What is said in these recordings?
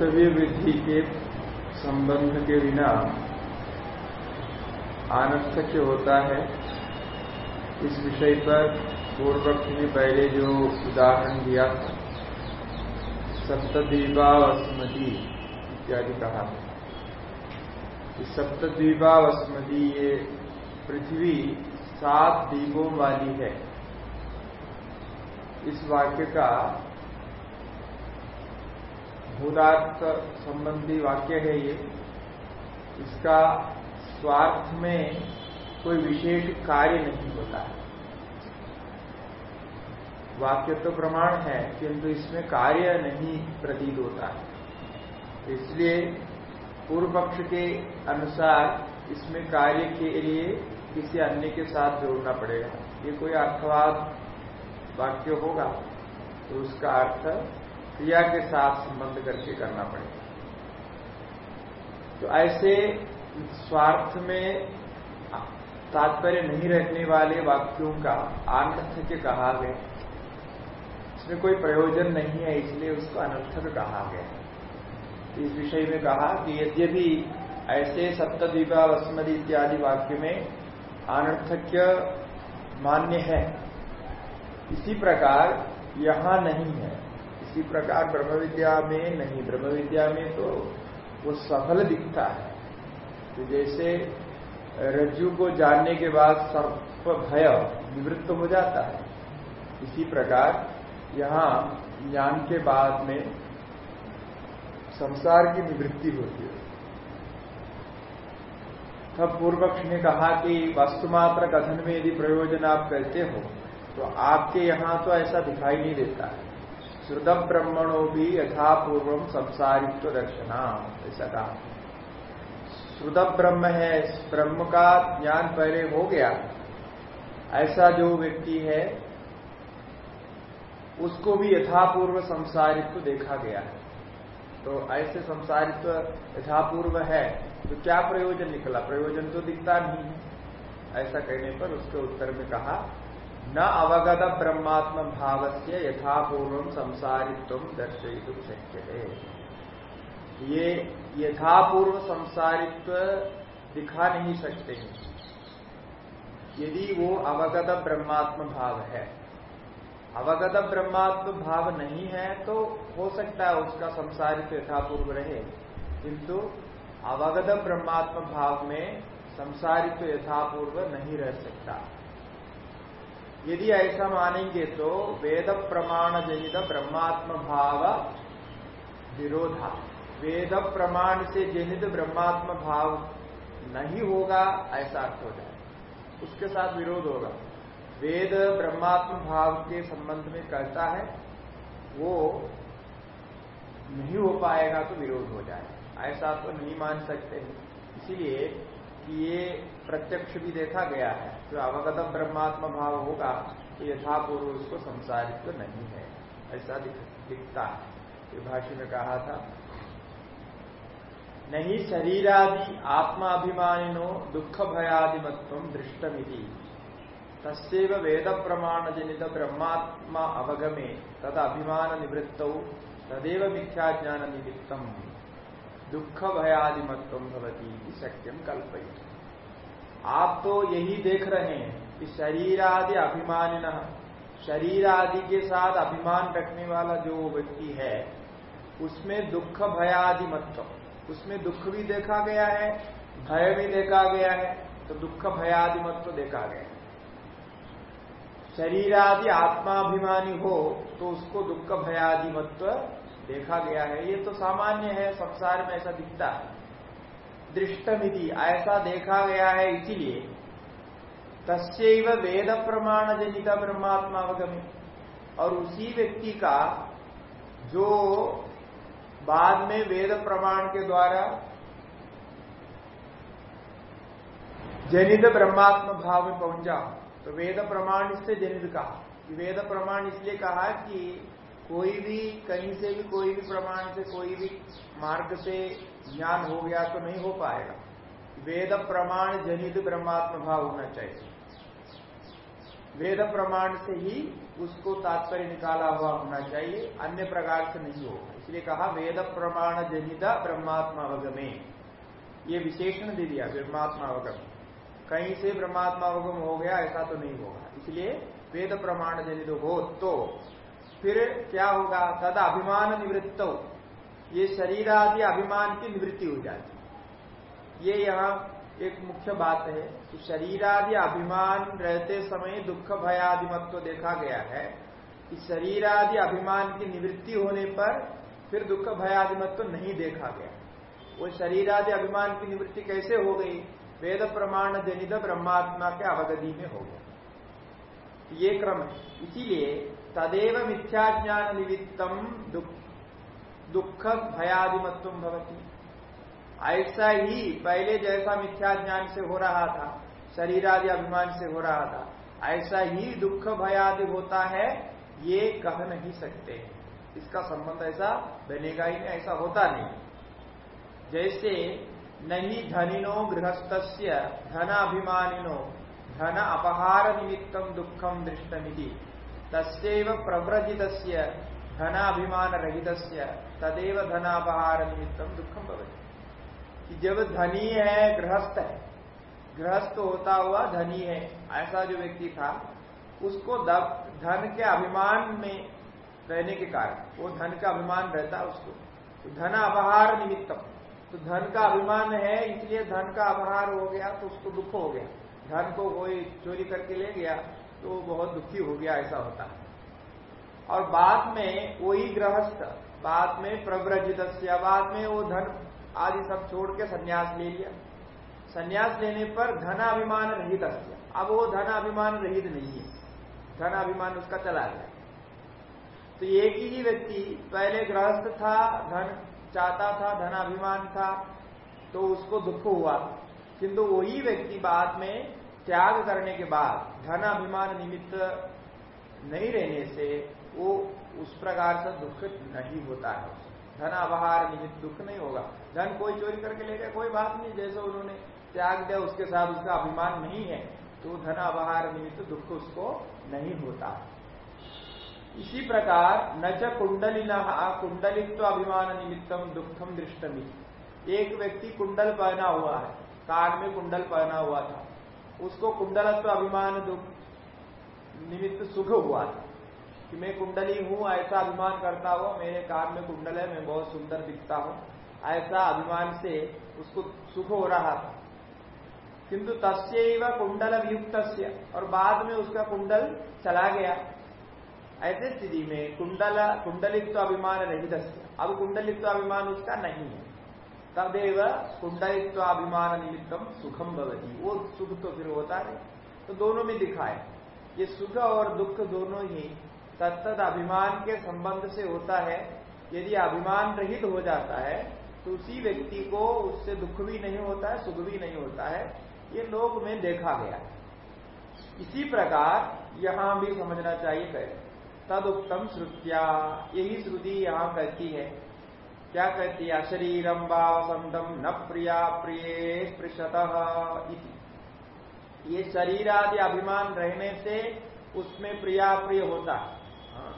कर्तव्य वृद्धि के संबंध के बिना आनर्थक्य होता है। इस विषय पर पूर्वक ने पहले जो उदाहरण दिया था सप्तद्वीपावस्मति इत्यादि कहा। इस सप्तद्वीपावस्मति ये पृथ्वी सात द्वीपों वाली है। इस वाक्य का भूतार्थ संबंधी वाक्य है ये। इसका स्वार्थ में कोई विशेष कार्य नहीं होता है। वाक्य तो प्रमाण है, किंतु इसमें कार्य नहीं प्रतीत होता है। इसलिए पूर्व पक्ष के अनुसार इसमें कार्य के लिए किसी अन्य के साथ जोड़ना पड़ेगा। ये कोई अर्थवाद वाक्य होगा तो उसका अर्थ क्रिया के साथ संबंध करके करना पड़ेगा। तो ऐसे स्वार्थ में तात्पर्य नहीं रखने वाले वाक्यों का अनर्थक कहा गया। इसमें कोई प्रयोजन नहीं है, इसलिए उसको अनर्थक कहा गया। इस विषय में कहा कि यद्यपि ऐसे सप्तद्वीपा वसमदी इत्यादि वाक्य में अनर्थक्य मान्य है, इसी प्रकार यहाँ नहीं है। इसी प्रकार ब्रह्म विद्या में नहीं, ब्रह्म विद्या में तो वो सफल दिखता है। तो जैसे रज्जु को जानने के बाद सर्प भय निवृत्त हो जाता है। इसी प्रकार यहाँ ज्ञान के बाद में संसार की निवृत्ति होती है। तब पूर्व पक्ष ने कहा कि वस्तुमात्र कथन में यदि प्रयोजन आप करते हो तो आपके यहाँ तो ऐसा दिखाई नहीं देता है। श्रुत ब्रह्मणों भी यथापूर्व संसारित्व दर्शना ऐसा कहा। श्रुत ब्रह्म है ब्रह्म का ज्ञान पहले हो गया। ऐसा जो व्यक्ति है, उसको भी यथापूर्व संसारित्व देखा गया है। तो ऐसे संसारित्व यथापूर्व है तो क्या प्रयोजन निकला? प्रयोजन तो दिखता नहीं ऐसा कहने पर उसके उत्तर में कहा न अवगत ब्रह्मात्म भाव से यथापूर्व संसारित्व दर्शयित शक्य है ये यथापूर्व संसारित्व दिखा नहीं सकते। यदि वो अवगत ब्रह्मात्म भाव है। अवगत ब्रह्मात्म भाव नहीं है तो हो सकता है उसका संसारित्व यथापूर्व रहे। किंतु अवगत ब्रह्मात्म भाव में संसारित्व यथापूर्व नहीं रह सकता। यदि ऐसा मानेंगे तो वेद प्रमाण जनित ब्रह्मात्म भाव विरोधा। वेद प्रमाण से जनित ब्रह्मात्म भाव नहीं होगा, ऐसा अर्थ हो जाए। उसके साथ विरोध होगा। वेद ब्रह्मात्म भाव के संबंध में कहता है, वो नहीं हो पाएगा तो विरोध हो जाए ऐसा तो नहीं मान सकते। इसीलिए कि ये प्रत्यक्ष भी देखा गया है। जो अवगत ब्रह्मात्म भाव होगा तो यथापूर्व उसको संसारित तो नहीं है। ऐसा दिखता है। ये भाष्य में कहा था। नहीं शरीरादि आत्माभिमानिनो दुख भयादिमत्व दृष्टमिति। तस्व वेद प्रमाण जनित ब्रह्मात्मा अवगमे तद अभिमान निवृत्त तदेव मिथ्या ज्ञान निमित्त दुख भयादिमत्व भवती सत्यम कल्पय आप तो यही देख रहे हैं कि शरीरादि अभिमान शरीर आदि के साथ अभिमान रखने वाला जो व्यक्ति है, उसमें दुख भयादि मत्व उसमें दुख भी देखा गया है, भय भी देखा गया है तो दुख भयादि मत्व देखा गया है। शरीरादि आत्माभिमानी हो तो उसको दुख भयादि मत्व देखा गया है, ये तो सामान्य है, संसार में ऐसा दिखता है। दृष्टमिति, ऐसा देखा गया है इसीलिए तस्व वेद प्रमाण जनित ब्रह्मात्मा अवगमी और उसी व्यक्ति का जो बाद में वेद प्रमाण के द्वारा जनित ब्रह्मात्म भाव में पहुँचा तो वेद प्रमाण इससे जनित कहा। वेद प्रमाण इसलिए कहा कि कोई भी कहीं से भी, कोई भी प्रमाण से, कोई भी मार्ग से ज्ञान हो गया तो नहीं हो पाएगा। वेद प्रमाण जनित ब्रह्मात्म भाव होना चाहिए। वेद प्रमाण से ही उसको तात्पर्य निकाला हुआ होना चाहिए, अन्य प्रकार से नहीं होगा। इसलिए कहा, वेद प्रमाण जनित ब्रह्मात्मा अवगमे ये विशेषण दे दिया ब्रह्मात्मा अवगम कहीं से ब्रह्मात्मा अवगम हो गया, ऐसा तो नहीं होगा। इसलिए वेद प्रमाण जनित हो तो फिर क्या होगा? तद अभिमान निवृत्त। हो ये शरीर आदि अभिमान की निवृत्ति हो जाती ये यहाँ एक मुख्य बात है कि शरीर आदि अभिमान रहते समय दुख भयादिमत्व देखा गया है कि शरीर आदि अभिमान की निवृत्ति होने पर फिर दुख भयादिमत्व नहीं देखा गया। वो शरीर आदि अभिमान की निवृत्ति कैसे हो गई? वेद प्रमाण जनित ब्रह्मात्मा के अवगति में हो गया। ये क्रम है। इसीलिए तदेव मिथ्या ज्ञान निमित्तम दुख भयादिमत्व भवती। ऐसा ही पहले जैसा मिथ्या ज्ञान से हो रहा था शरीर आदि अभिमान से हो रहा था, ऐसा ही दुख भयादि होता है, ये कह नहीं सकते। इसका संबंध ऐसा बनेगा ही नहीं, ऐसा होता नहीं। जैसे नहीं धनिनो गृहस्थ धनाभिमानिनो, धन अपहार निमित्त दुखम दृष्टमिति। तस्व प्रव्रजित धनाभिमान रहित तदेव धनापहार निमित्त दुखम भवती जब धनी है, गृहस्थ है, गृहस्थ होता हुआ धनी है, ऐसा जो व्यक्ति था, उसको धन के अभिमान में रहने के कारण, वो धन का अभिमान रहता उसको। तो धन अपहार निमित्तम तो धन का अभिमान है, इसलिए धन का अपहार हो गया तो उसको दुख हो गया। धन को कोई चोरी करके ले गया तो बहुत दुखी हो गया, ऐसा होता है। और बाद में वही गृहस्थ, बाद में प्रव्रजित बाद में वो धन आदि सब छोड़ के संन्यास ले लिया। संन्यास लेने पर धनाभिमान रहित अब वो धनाभिमान रहित नहीं है। धनाभिमान उसका चला गया। तो एक ही व्यक्ति, पहले गृहस्थ था, धन चाहता था, धनाभिमान था तो उसको दुख हुआ। किंतु वही व्यक्ति बाद में त्याग करने के बाद धन अभिमान निमित्त नहीं रहने से वो उस प्रकार से दुख नहीं होता है। धन अवहार निमित्त दुख नहीं होगा। धन कोई चोरी करके ले गया, कोई बात नहीं, जैसे उन्होंने त्याग दिया, उसके साथ उसका अभिमान नहीं है तो धन अवहार निमित्त दुख उसको नहीं होता। इसी प्रकार, न च कुंडलिन, कुंडलित्व अभिमान निमित्तम दुखम दृष्टमी एक व्यक्ति कुंडल पहना हुआ है, कान में कुंडल पहना हुआ था। उसको कुंडलत्व अभिमान निमित्त सुख हुआ था कि मैं कुंडली हूँ, ऐसा अभिमान करता हुआ मेरे कान में कुंडल है, मैं बहुत सुंदर दिखता हूँ, ऐसा अभिमान से उसको सुख हो रहा था किंतु तस्व कुंडल अभियुक्त और बाद में उसका कुंडल चला गया। ऐसे स्थिति में कुंडल, कुंडलित्व अभिमान रहित अब कुंडलित्व अभिमान उसका नहीं है। तदेव कुंडलित्व अभिमान निमित्तम सुखम भवती। वो सुख तो फिर होता है तो दोनों में दिखाए ये सुख और दुख दोनों ही तत्त अभिमान के संबंध से होता है। यदि अभिमान रहित हो जाता है तो उसी व्यक्ति को उससे दुख भी नहीं होता है, सुख भी नहीं होता है। ये लोग में देखा गया। इसी प्रकार यहाँ भी समझना चाहिए। तद उत्तम श्रुतिया, यही श्रुति यहाँ कहती है। क्या कहती है? अशरीरम वसंतम न प्रिया प्रिय स्पृशत ये शरीर आदि अभिमान रहने से उसमें प्रिया प्रिय होता हाँ।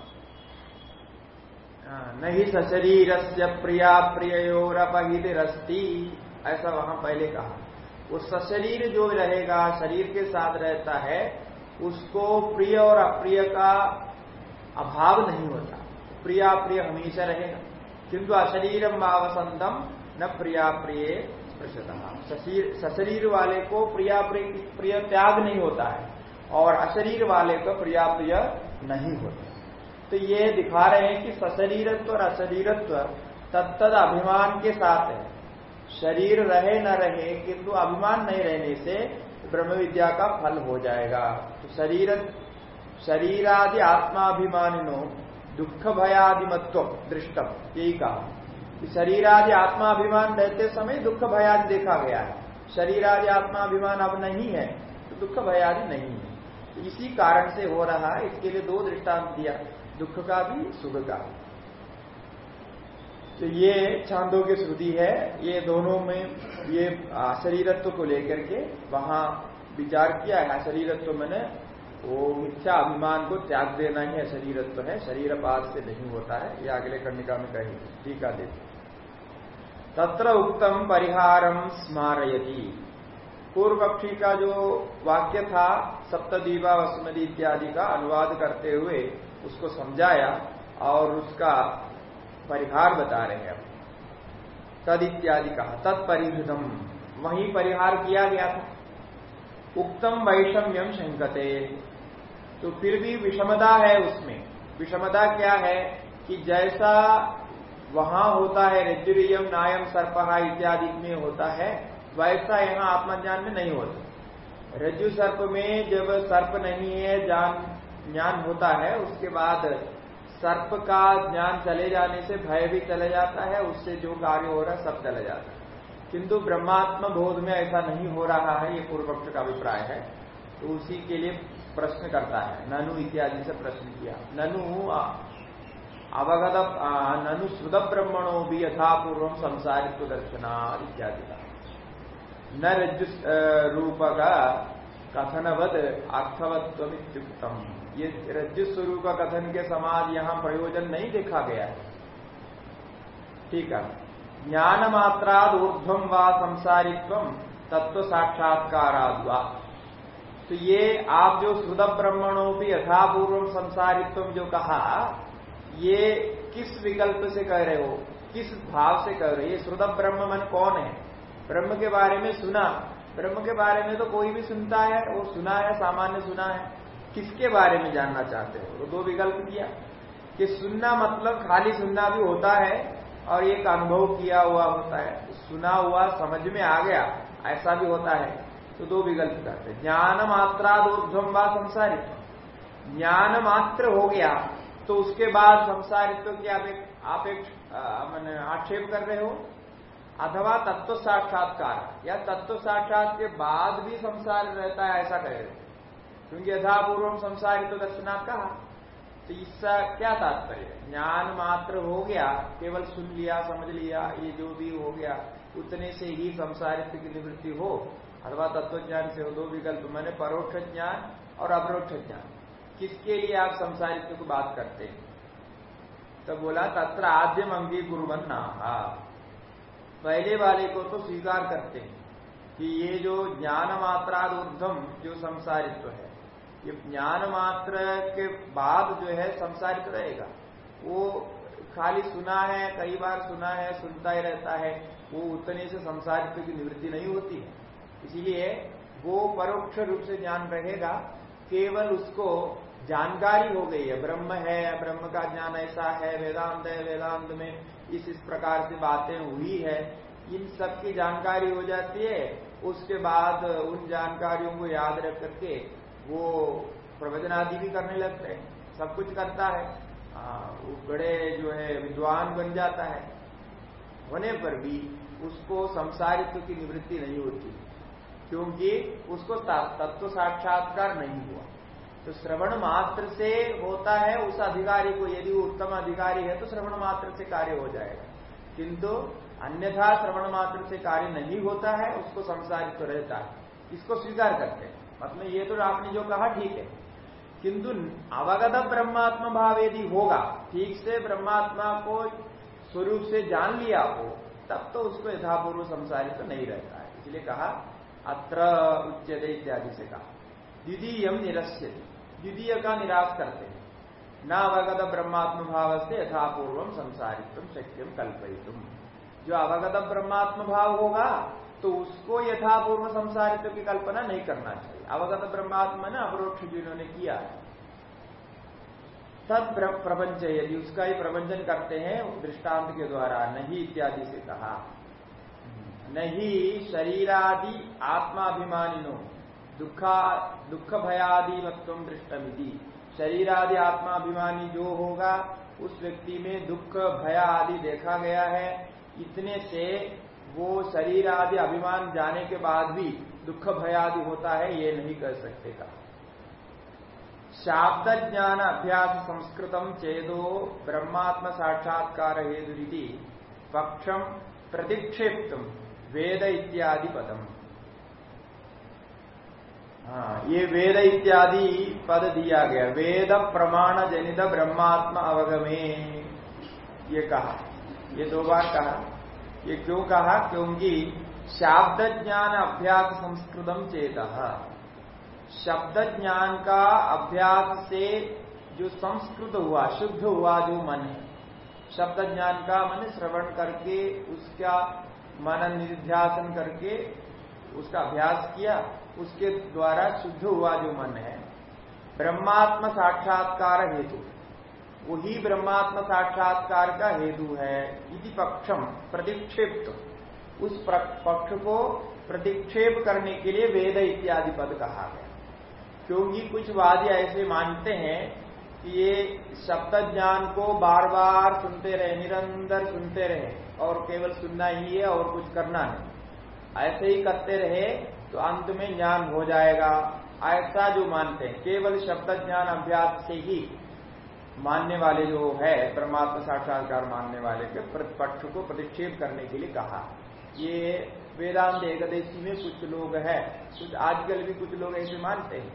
हाँ, नहीं सशरीर से प्रिया प्रियोरपहित रस्ती ऐसा वहाँ पहले कहा। वो सशरीर जो रहेगा शरीर के साथ रहता है उसको प्रिय और अप्रिय का अभाव नहीं होता। प्रिया प्रिय हमेशा रहेगा। किंतु अशरीरम वसंतम न प्रिया प्रिय सशरीर वाले को प्रिया प्रिय त्याग नहीं होता है और अशरीर वाले को प्रिया प्रिय नहीं होता तो ये दिखा रहे हैं कि सशरीरत्व और अशरीरत्व तत्त अभिमान के साथ है। शरीर रहे न रहे, किंतु अभिमान नहीं रहने से ब्रह्म विद्या का फल हो जाएगा। तो शरीर शरीरादि आत्माभिमानिनो दुख भयादिमत्व दृष्टम यही कहा। शरीर शरीरादि आत्माभिमान रहते समय दुख भयादि देखा गया है। शरीरादि आत्माभिमान अब नहीं है तो दुख भयादि नहीं है। तो इसी कारण से हो रहा है, इसके लिए दो दृष्टांत दिया, दुख का भी, सुख का तो ये छांदों की श्रुति है, ये दोनों में, ये शरीरत्व को लेकर के वहाँ विचार किया है। शरीरत्व मैंने वो मिथ्या अभिमान को त्याग देना ही है, शरीरत्व है। शरीर पाद से नहीं होता है। ये अगले कर्णिका में कही टीका देते तत्र उत्तम परिहारम स्मारयती। पूर्व पक्षी का जो वाक्य था सप्तदीवा वसुमदी इत्यादि का अनुवाद करते हुए उसको समझाया और उसका परिहार बता रहे हैं। तद इत्यादि कहा। तत्परिधम वही परिहार किया गया था। उक्तम वैषम्यम शंकते। तो फिर भी विषमता है उसमें। विषमता क्या है कि जैसा वहाँ होता है रज्जुरियम नायम, सर्पहा इत्यादि में होता है, वैसा यहाँ आत्मज्ञान में नहीं होता। रज्जु सर्प में जब सर्प नहीं है जान ज्ञान होता है, उसके बाद सर्प का ज्ञान चले जाने से भय भी चले जाता है, उससे जो कार्य हो रहा है, सब चले जाता है। किंतु ब्रह्मात्म बोध में ऐसा नहीं हो रहा है, ये पूर्व पक्ष का अभिप्राय है। तो उसी के लिए प्रश्न करता है। ननु इत्यादि से प्रश्न किया। ननु अवगत ननु श्रुत ब्रह्मणों भी यथापूर्व संसारित्व दर्शना इत्यादि का। न रज्जु रूप का कथनवद अर्थवत्व ये रज्जु स्वरूप कथन के समाज यहाँ प्रयोजन नहीं देखा गया है। ठीक है। ज्ञान मात्राद ऊर्धम व संसारित्व तत्व साक्षात्काराद्वा तो ये आप जो श्रुद ब्रह्मणों भी यथापूर्व संसारित्व जो कहा, ये किस विकल्प से कह रहे हो? किस भाव से कह रहे हो? ये श्रुद ब्रह्म मन कौन है? ब्रह्म के बारे में सुना। ब्रह्म के बारे में तो कोई भी सुनता है, वो सुना है, सामान्य सुना है। किसके बारे में जानना चाहते हो? तो दो विकल्प दिया। कि सुनना मतलब खाली सुनना भी होता है और एक अनुभव किया हुआ होता है। सुना हुआ समझ में आ गया, ऐसा भी होता है। तो दो विकल्प करते हैं। ज्ञान मात्रा ऊर्ध्वम व संसारित्व ज्ञान मात्र हो गया तो उसके बाद संसारित्व की आप एक मैंने आक्षेप कर रहे हो। अथवा तत्व साक्षात्कार या तत्व साक्षात के बाद भी संसार रहता है, ऐसा कह। रहे क्योंकि यथापूर्व संसारित तो दर्शना कहा। तो इसका क्या तात्पर्य? ज्ञान मात्र हो गया, केवल सुन लिया, समझ लिया, ये जो भी हो गया, उतने से ही संसारित्व की निवृत्ति हो। अथवा तत्व ज्ञान से दो विकल्प, मैंने परोक्ष ज्ञान और अपरोक्ष ज्ञान। किसके लिए आप संसारित्व को बात करते हैं? तो बोला, तत्र आद्यम अंगी गुरुवन ना पहले वाले को तो स्वीकार करते हैं कि ये जो ज्ञान मात्रा ऊर्धम जो संसारित्व है, ये ज्ञान मात्र के बाद जो है संसारित रहेगा। वो खाली सुना है, कई बार सुना है, सुनता ही रहता है, वो उतने से संसारित्व की निवृत्ति नहीं होती है। इसीलिए वो परोक्ष रूप से ज्ञान रहेगा, केवल उसको जानकारी हो गई है। ब्रह्म है, ब्रह्म का ज्ञान ऐसा है, वेदांत है, वेदांत में इस इस प्रकार से बातें हुई है। इन सब की जानकारी हो जाती है, उसके बाद उन जानकारियों को याद रख करके वो प्रवचन आदि भी करने लगते हैं। सब कुछ करता है। वो बड़े जो है, विद्वान बन जाता है। होने पर भी उसको संसारित्व की निवृत्ति नहीं होती। क्योंकि उसको तत्व साक्षात्कार नहीं हुआ। तो श्रवण मात्र से होता है, उस अधिकारी को यदि उत्तम अधिकारी है तो श्रवण मात्र से कार्य हो जाएगा। किंतु अन्यथा श्रवण मात्र से कार्य नहीं होता है, उसको संसारित तो रहता है। इसको स्वीकार करते हैं। मतलब ये तो आपने जो कहा, ठीक है। किंतु अवगत ब्रह्मात्मा भाव यदि होगा, ठीक से ब्रह्मात्मा को स्वरूप से जान लिया हो, तब तो उसको यथापूर्व संसारित तो नहीं रहता है। इसलिए कहा अत्र उच्चते इत्यादि से कहा। द्वितीय निरस्य द्वितीय का निराश करते हैं। न अवगत ब्रह्मात्म भाव से यथापूर्व संसारित्व शक्यम कल्पयितुम जो अवगत ब्रह्मात्म भाव होगा तो उसको यथापूर्व संसारित्व की कल्पना नहीं करना चाहिए। अवगत ब्रह्मात्मा ने अपरोक्ष जिन्होंने किया। तद प्रपंच यदि उसका ही प्रबंधन करते हैं, दृष्टांत के द्वारा नहीं इत्यादि से कहा। नहीं शरीरादि आत्माभिमानिनो। दुखा दुख भयादि मत्व दृष्टमिति। शरीरादि आत्माभिमानी जो होगा, उस व्यक्ति में दुख, भया आदि देखा गया है। इतने से वो शरीर आदि अभिमान जाने के बाद भी दुख, भय आदि होता है, ये नहीं कर सकते का शाब्द ज्ञान अभ्यास संस्कृतम चेदो ब्रह्मात्म साक्षात्कार हेतु पक्षम प्रतिक्षेप्तम। वेद इत्यादि पदम। हाँ ये वेद इत्यादि पद दिया गया। वेद प्रमाण जनित ब्रह्मात्म अवगमे। ये कहा। ये दो बार कहा। ये क्यों कहा? क्योंकि शाब्द ज्ञान अभ्यास संस्कृतम चेत। शब्द ज्ञान का अभ्यास से जो संस्कृत हुआ, शुद्ध हुआ जो मन है शब्द ज्ञान का मन श्रवण करके उसका मनन निध्यासन करके उसका अभ्यास किया, उसके द्वारा शुद्ध हुआ जो मन है। ब्रह्मात्म साक्षात्कार हेतु। वही ब्रह्मात्म साक्षात्कार का हेतु है। इति पक्षम प्रतिक्षेप उस पक्ष को प्रतिक्षेप करने के लिए वेद इत्यादि पद कहा गया। क्योंकि कुछ वादी ऐसे मानते हैं कि ये शब्द ज्ञान को बार बार सुनते रहे, निरंतर सुनते रहे। और केवल सुनना ही है और कुछ करना नहीं ऐसे ही करते रहे तो अंत में ज्ञान हो जाएगा। ऐसा जो मानते हैं, केवल शब्द ज्ञान अभ्यास से ही मानने वाले जो है, परमात्मा साक्षात्कार मानने वाले के पक्ष को प्रतिक्षेप करने के लिए कहा। ये वेदांत एकदेशी में कुछ लोग हैं। कुछ आजकल भी कुछ लोग ऐसे मानते हैं,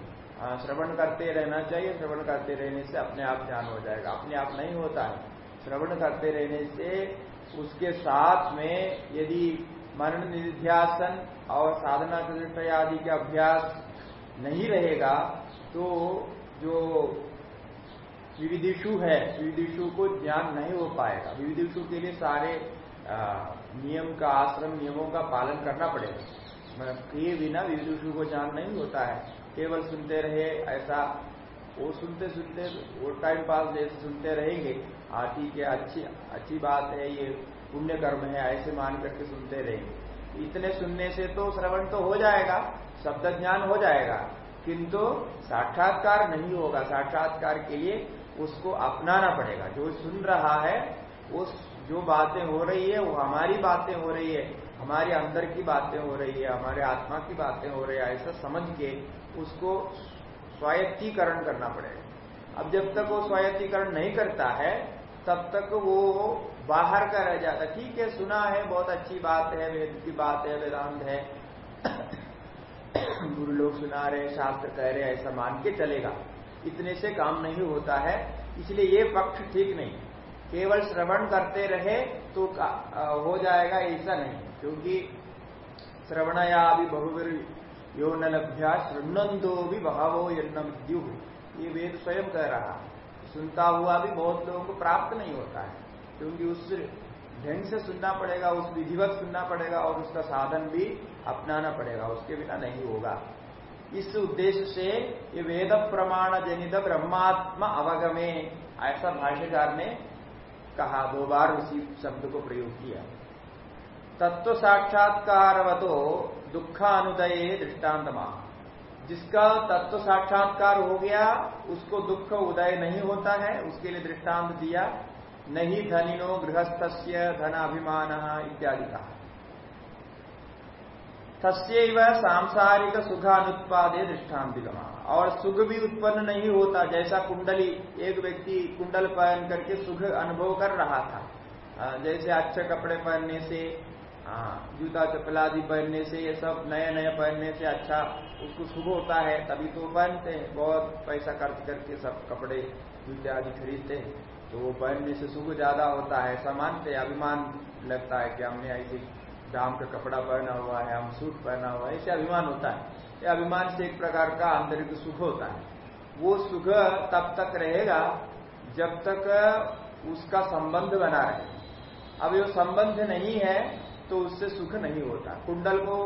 श्रवण करते रहना चाहिए। श्रवण करते रहने से अपने आप ज्ञान हो जाएगा। अपने आप नहीं होता है। श्रवण करते रहने से उसके साथ में यदि मरण निध्यासन और साधना चतुष्टय आदि का अभ्यास नहीं रहेगा तो जो विविधिशु है विविधिशु को ज्ञान नहीं हो पाएगा। विविधिशु के लिए सारे नियम का आश्रम, नियमों का पालन करना पड़ेगा। किए बिना विविधिशु को ज्ञान नहीं होता है। केवल सुनते रहे ऐसा वो सुनते सुनते वो टाइम पास जैसे सुनते रहेंगे ठीक है अच्छी अच्छी बात है, ये पुण्य कर्म है, ऐसे मान करके सुनते रहेंगे। इतने सुनने से तो श्रवण तो हो जाएगा, शब्द ज्ञान हो जाएगा, किंतु साक्षात्कार नहीं होगा। साक्षात्कार के लिए उसको अपनाना पड़ेगा। जो सुन रहा है, उस जो बातें हो रही है, वो हमारी बातें हो रही है, हमारे अंदर की बातें हो रही है, हमारे आत्मा की बातें हो रही है, ऐसा समझ के उसको स्वायत्तीकरण करना पड़ेगा। अब जब तक वो स्वायत्तीकरण नहीं करता है तब तक वो बाहर का रह जाता। ठीक है, सुना है, बहुत अच्छी बात है, वेद की बात है, वेदांत है। गुरु लोग सुना रहे शास्त्र कह रहे ऐसा मान के चलेगा। इतने से काम नहीं होता है, इसलिए ये पक्ष ठीक नहीं। केवल श्रवण करते रहे तो हो जाएगा, ऐसा नहीं। क्योंकि श्रवण या अभी बहुवीर यो न लभ्या शृणंदो भी बहावो यन्नम ये वेद स्वयं कह रहा सुनता हुआ भी बहुत लोगों को प्राप्त नहीं होता है, क्योंकि उस ढंग से सुनना पड़ेगा, उस विधिवत सुनना पड़ेगा और उसका साधन भी अपनाना पड़ेगा, उसके बिना नहीं होगा। इस उद्देश्य से ये वेद प्रमाण जनित ब्रह्मात्मा अवगमे, ऐसा भाष्यकार ने कहा, दो बार उसी शब्द को प्रयोग किया। तत्व साक्षात्कारवतो दुखानुदय दृष्टांत जिसका तत्व साक्षात्कार हो गया, उसको दुख उदय नहीं होता है, उसके लिए दृष्टांत दिया, नहीं धनिनो गृहस्थ धनाभिमान इत्यादि कहा। तस्व सांसारिक सुख अनुत्पादे दृष्टान्तिगमा और सुख भी उत्पन्न नहीं होता, जैसा कुंडली, एक व्यक्ति कुंडल पहन करके सुख अनुभव कर रहा था। जैसे अच्छे कपड़े पहनने से जूता चप्पल आदि पहनने से, ये सब नए नए पहनने से अच्छा। उसको सुख होता है, तभी तो पहनते हैं। बहुत पैसा खर्च करके सब कपड़े, जूते आदि खरीदते हैं। तो वो पहनने से सुख ज़्यादा होता है। ऐसा मानते अभिमान लगता है कि हमने ऐसे दाम का कपड़ा पहना हुआ है, हम सूट पहना हुआ है। ऐसे अभिमान होता है। ये अभिमान से एक प्रकार का आंतरिक सुख होता है। वो सुख तब तक रहेगा जब तक उसका संबंध बना रहे। अब ये संबंध नहीं है तो उससे सुख नहीं होता। कुंडल को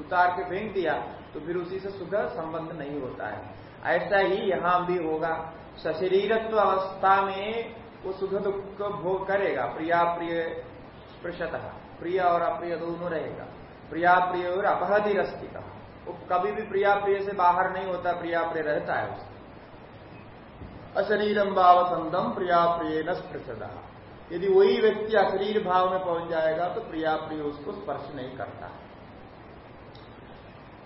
उतार के फेंक दिया तो फिर उसी से सुख संबंध नहीं होता है। ऐसा ही यहाँ भी होगा। सशरीरत्व अवस्था में वो सुख दुख भोग करेगा। प्रिया प्रिय स्पृशत। प्रिय और अप्रिय दोनों रहेगा। प्रिया प्रिय और अपहति रस्ती का वो कभी भी प्रिया प्रिय से बाहर नहीं होता प्रिया प्रिय रहता है उसका अशरीरम भाव संदम प्रिया प्रिय न स्पृशदा यदि वही व्यक्ति अशरीर भाव में पहुँच जाएगा तो प्रिया प्रिय उसको स्पर्श नहीं करता।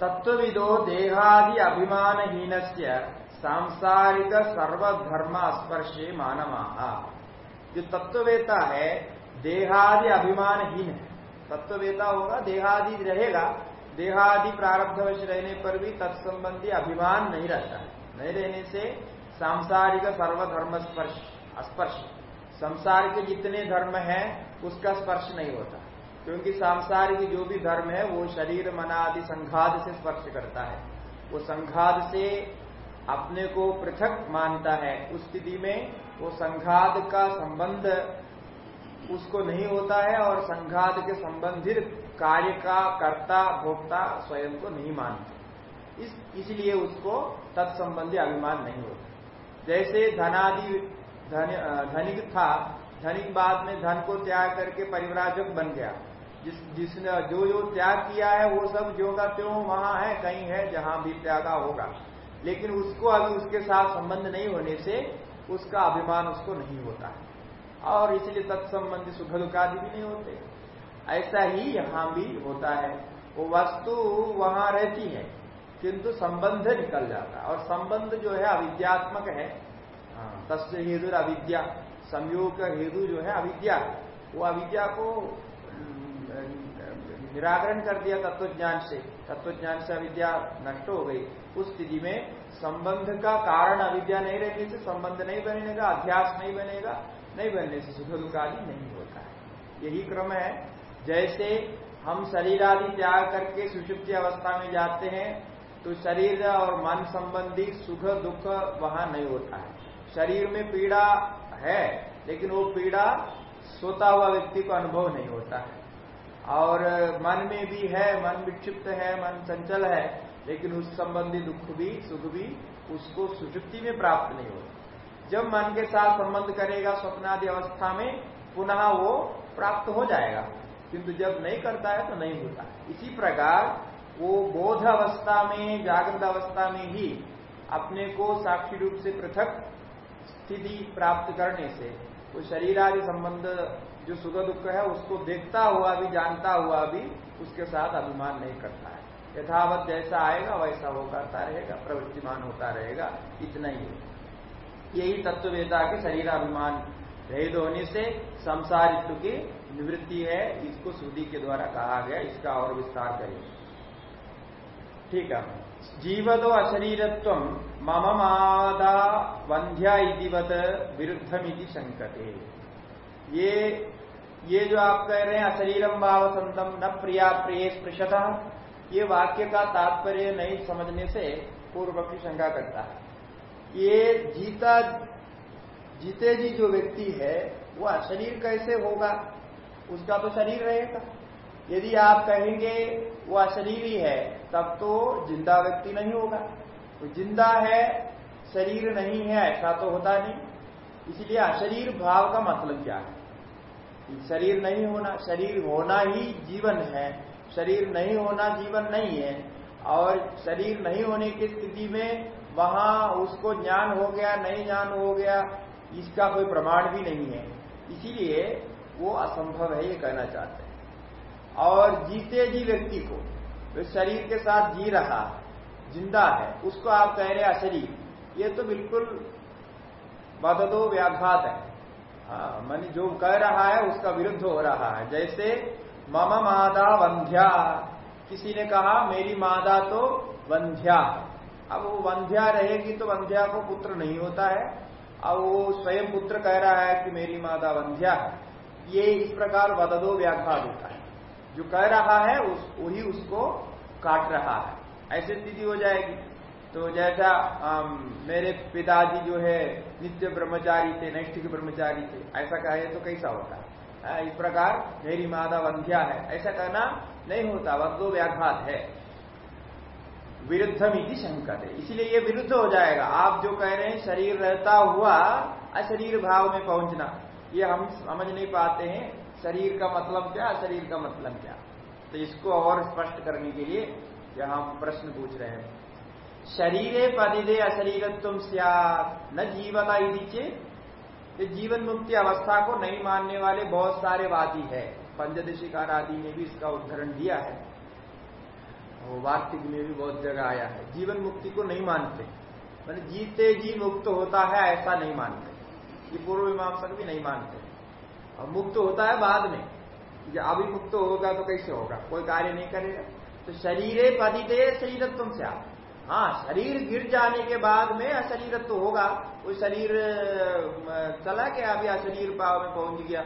तत्विदो देहादि अभिमानहीन से सांसारिक सर्वधर्म स्पर्शे मानवा। जो तत्ववेता है, देहादि अभिमानहीन है। तत्ववेता होगा, देहादि रहेगा। देहादि प्रारब्धवश रहने पर भी तत्संबंधी अभिमान नहीं रहता। है नहीं रहने से सांसारिक सर्वधर्म स्पर्श स्पर्श संसार के जितने धर्म हैं, उसका स्पर्श नहीं होता। क्योंकि सांसारिक जो भी धर्म है, वो शरीर, मना आदि संघात से स्पर्श करता है। वो संघात से अपने को पृथक मानता है। उस स्थिति में वो संघात का संबंध उसको नहीं होता है और संघात के संबंधित कार्य का कर्ता, भोक्ता स्वयं को नहीं मानता। इस, इसलिए उसको तत्संबंधी अभिमान नहीं होता। जैसे धनादि धन, धनिक था धनिक बाद में धन को त्याग करके परिवराजक बन गया। जिस जिसने जो जो त्याग किया है वो सब जो का त्यों वहाँ है कहीं है जहाँ भी त्यागा होगा। लेकिन उसको अभी उसके साथ संबंध नहीं होने से उसका अभिमान उसको नहीं होता है। और इसलिए तत्संबंधी सुख दुखादि भी नहीं होते। ऐसा ही यहाँ भी होता है। वो वस्तु वहाँ रहती है किंतु संबंध निकल जाता है। और संबंध जो है अविद्यात्मक है। तस्य हेतु अविद्या संयोग का हेतु जो है अविद्या। वो अविद्या को निराकरण कर दिया तत्वज्ञान से। तत्वज्ञान से अविद्या नष्ट हो गई। उस स्थिति में संबंध का कारण अविद्या नहीं रहने से, संबंध नहीं बनेगा अध्यास नहीं बनेगा, नहीं बनने से सुख दुख आदि नहीं होता है। यही क्रम है। जैसे हम शरीर आदि त्याग करके सुषुप्ति अवस्था में जाते हैं तो शरीर और मन संबंधी सुख दुख वहाँ नहीं होता है। शरीर में पीड़ा है, लेकिन वो पीड़ा सोता हुआ व्यक्ति को अनुभव नहीं होता है। और मन में भी है, मन विक्षिप्त है, मन चंचल है, लेकिन उस संबंधी दुख भी, सुख भी उसको सुषुप्ति में प्राप्त नहीं होता। जब मन के साथ संबंध करेगा स्वप्नादि अवस्था में, पुनः वो प्राप्त हो जाएगा। किंतु जब नहीं करता है तो नहीं होता। इसी प्रकार वो बोध अवस्था में, जागृत अवस्था में ही अपने को साक्षी रूप से पृथक स्थिति प्राप्त करने से वो शरीर आदि संबंध जो सुख दुख है, उसको देखता हुआ भी, जानता हुआ भी, उसके साथ अभिमान नहीं करता है। यथावत जैसा आएगा, वैसा वो करता रहेगा, प्रवृत्तिमान होता रहेगा, इतना ही यही तत्ववेता के शरीराभिमान रहित होने से संसारित्व की निवृत्ति है, इसको श्रुति के द्वारा कहा गया, इसका और विस्तार करेंगे। ठीक है। जीवदो अशरीरत्व मम मादा वंध्या इतिवत विरुद्धमिति शंकते ये ये जो आप कह रहे हैं अशरीरम भाव संतम न प्रिया प्रिय स्पृशत, ये वाक्य का तात्पर्य नहीं समझने से पूर्व पक्षी शंका करता है। ये जीता, जीते जी जो व्यक्ति है, वो अशरीर कैसे होगा? उसका तो शरीर रहेगा। यदि आप कहेंगे, वो शरीर ही है, तब तो ज़िंदा व्यक्ति नहीं होगा। तो ज़िंदा है, शरीर नहीं है, ऐसा तो होता नहीं। इसलिए अशरीर भाव का मतलब क्या है? शरीर नहीं होना, शरीर होना ही जीवन है। शरीर नहीं होना, जीवन नहीं है। और शरीर नहीं होने की स्थिति में वहाँ उसको ज्ञान हो गया, नहीं ज्ञान हो गया, इसका कोई प्रमाण भी नहीं है। इसीलिए वो असंभव है, ये कहना चाहते हैं। और जीते जी व्यक्ति को, जो शरीर के साथ जी रहा ज़िंदा है उसको आप कह रहे अशरीर ये तो बिल्कुल बददो व्याघात है। हाँ, मन जो कह रहा है उसका विरुद्ध हो रहा है। जैसे मम मादा वंध्या। किसी ने कहा मेरी मादा तो वंध्या। अब वो वंध्या रहेगी तो वंध्या को पुत्र नहीं होता है। अब वो स्वयं पुत्र कह रहा है कि मेरी मादा वंध्या है। ये इस प्रकार वददो व्याघात होता है। जो कह रहा है उस वही उसको काट रहा है। ऐसी स्थिति हो जाएगी। तो जैसा मेरे पिताजी जो है, नित्य ब्रह्मचारी थे, नैष्ठिक ब्रह्मचारी थे, ऐसा कहे तो कैसा होता? है इस प्रकार, मेरी माता वंध्या है। ऐसा कहना नहीं होता वक्तो व्याघात है। विरुद्धम इति शंकत। है इसलिए ये विरुद्ध हो जाएगा। आप जो कह रहे हैं, शरीर रहता हुआ अशरीर भाव में पहुँचना, ये हम समझ नहीं पाते हैं। शरीर का मतलब क्या, शरीर का मतलब क्या? तो इसको और स्पष्ट करने के लिए यहाँ प्रश्न पूछ रहे हैं। शरीरे पदिदे अशरीरत्व न जीवता ये जीवन मुक्ति अवस्था को नहीं मानने वाले बहुत सारे वादी है। पंचदशिकार आदि ने भी इसका उदाहरण दिया है। वार्तिक में भी बहुत जगह आया है। जीवन मुक्ति को नहीं मानते। मैंने जीते जी मुक्त होता है, ऐसा नहीं मानते। ये पूर्व मीमांसक भी नहीं मानते। और मुक्त होता है बाद में। अभी मुक्त होगा तो कैसे होगा? कोई कार्य नहीं करेगा। तो शरीरे पदिते शरीरत्व से आप हाँ शरीर गिर जाने के बाद में अशरीरत्व होगा। वो शरीर चला गया, अभी अशरीर भाव में पहुँच गया।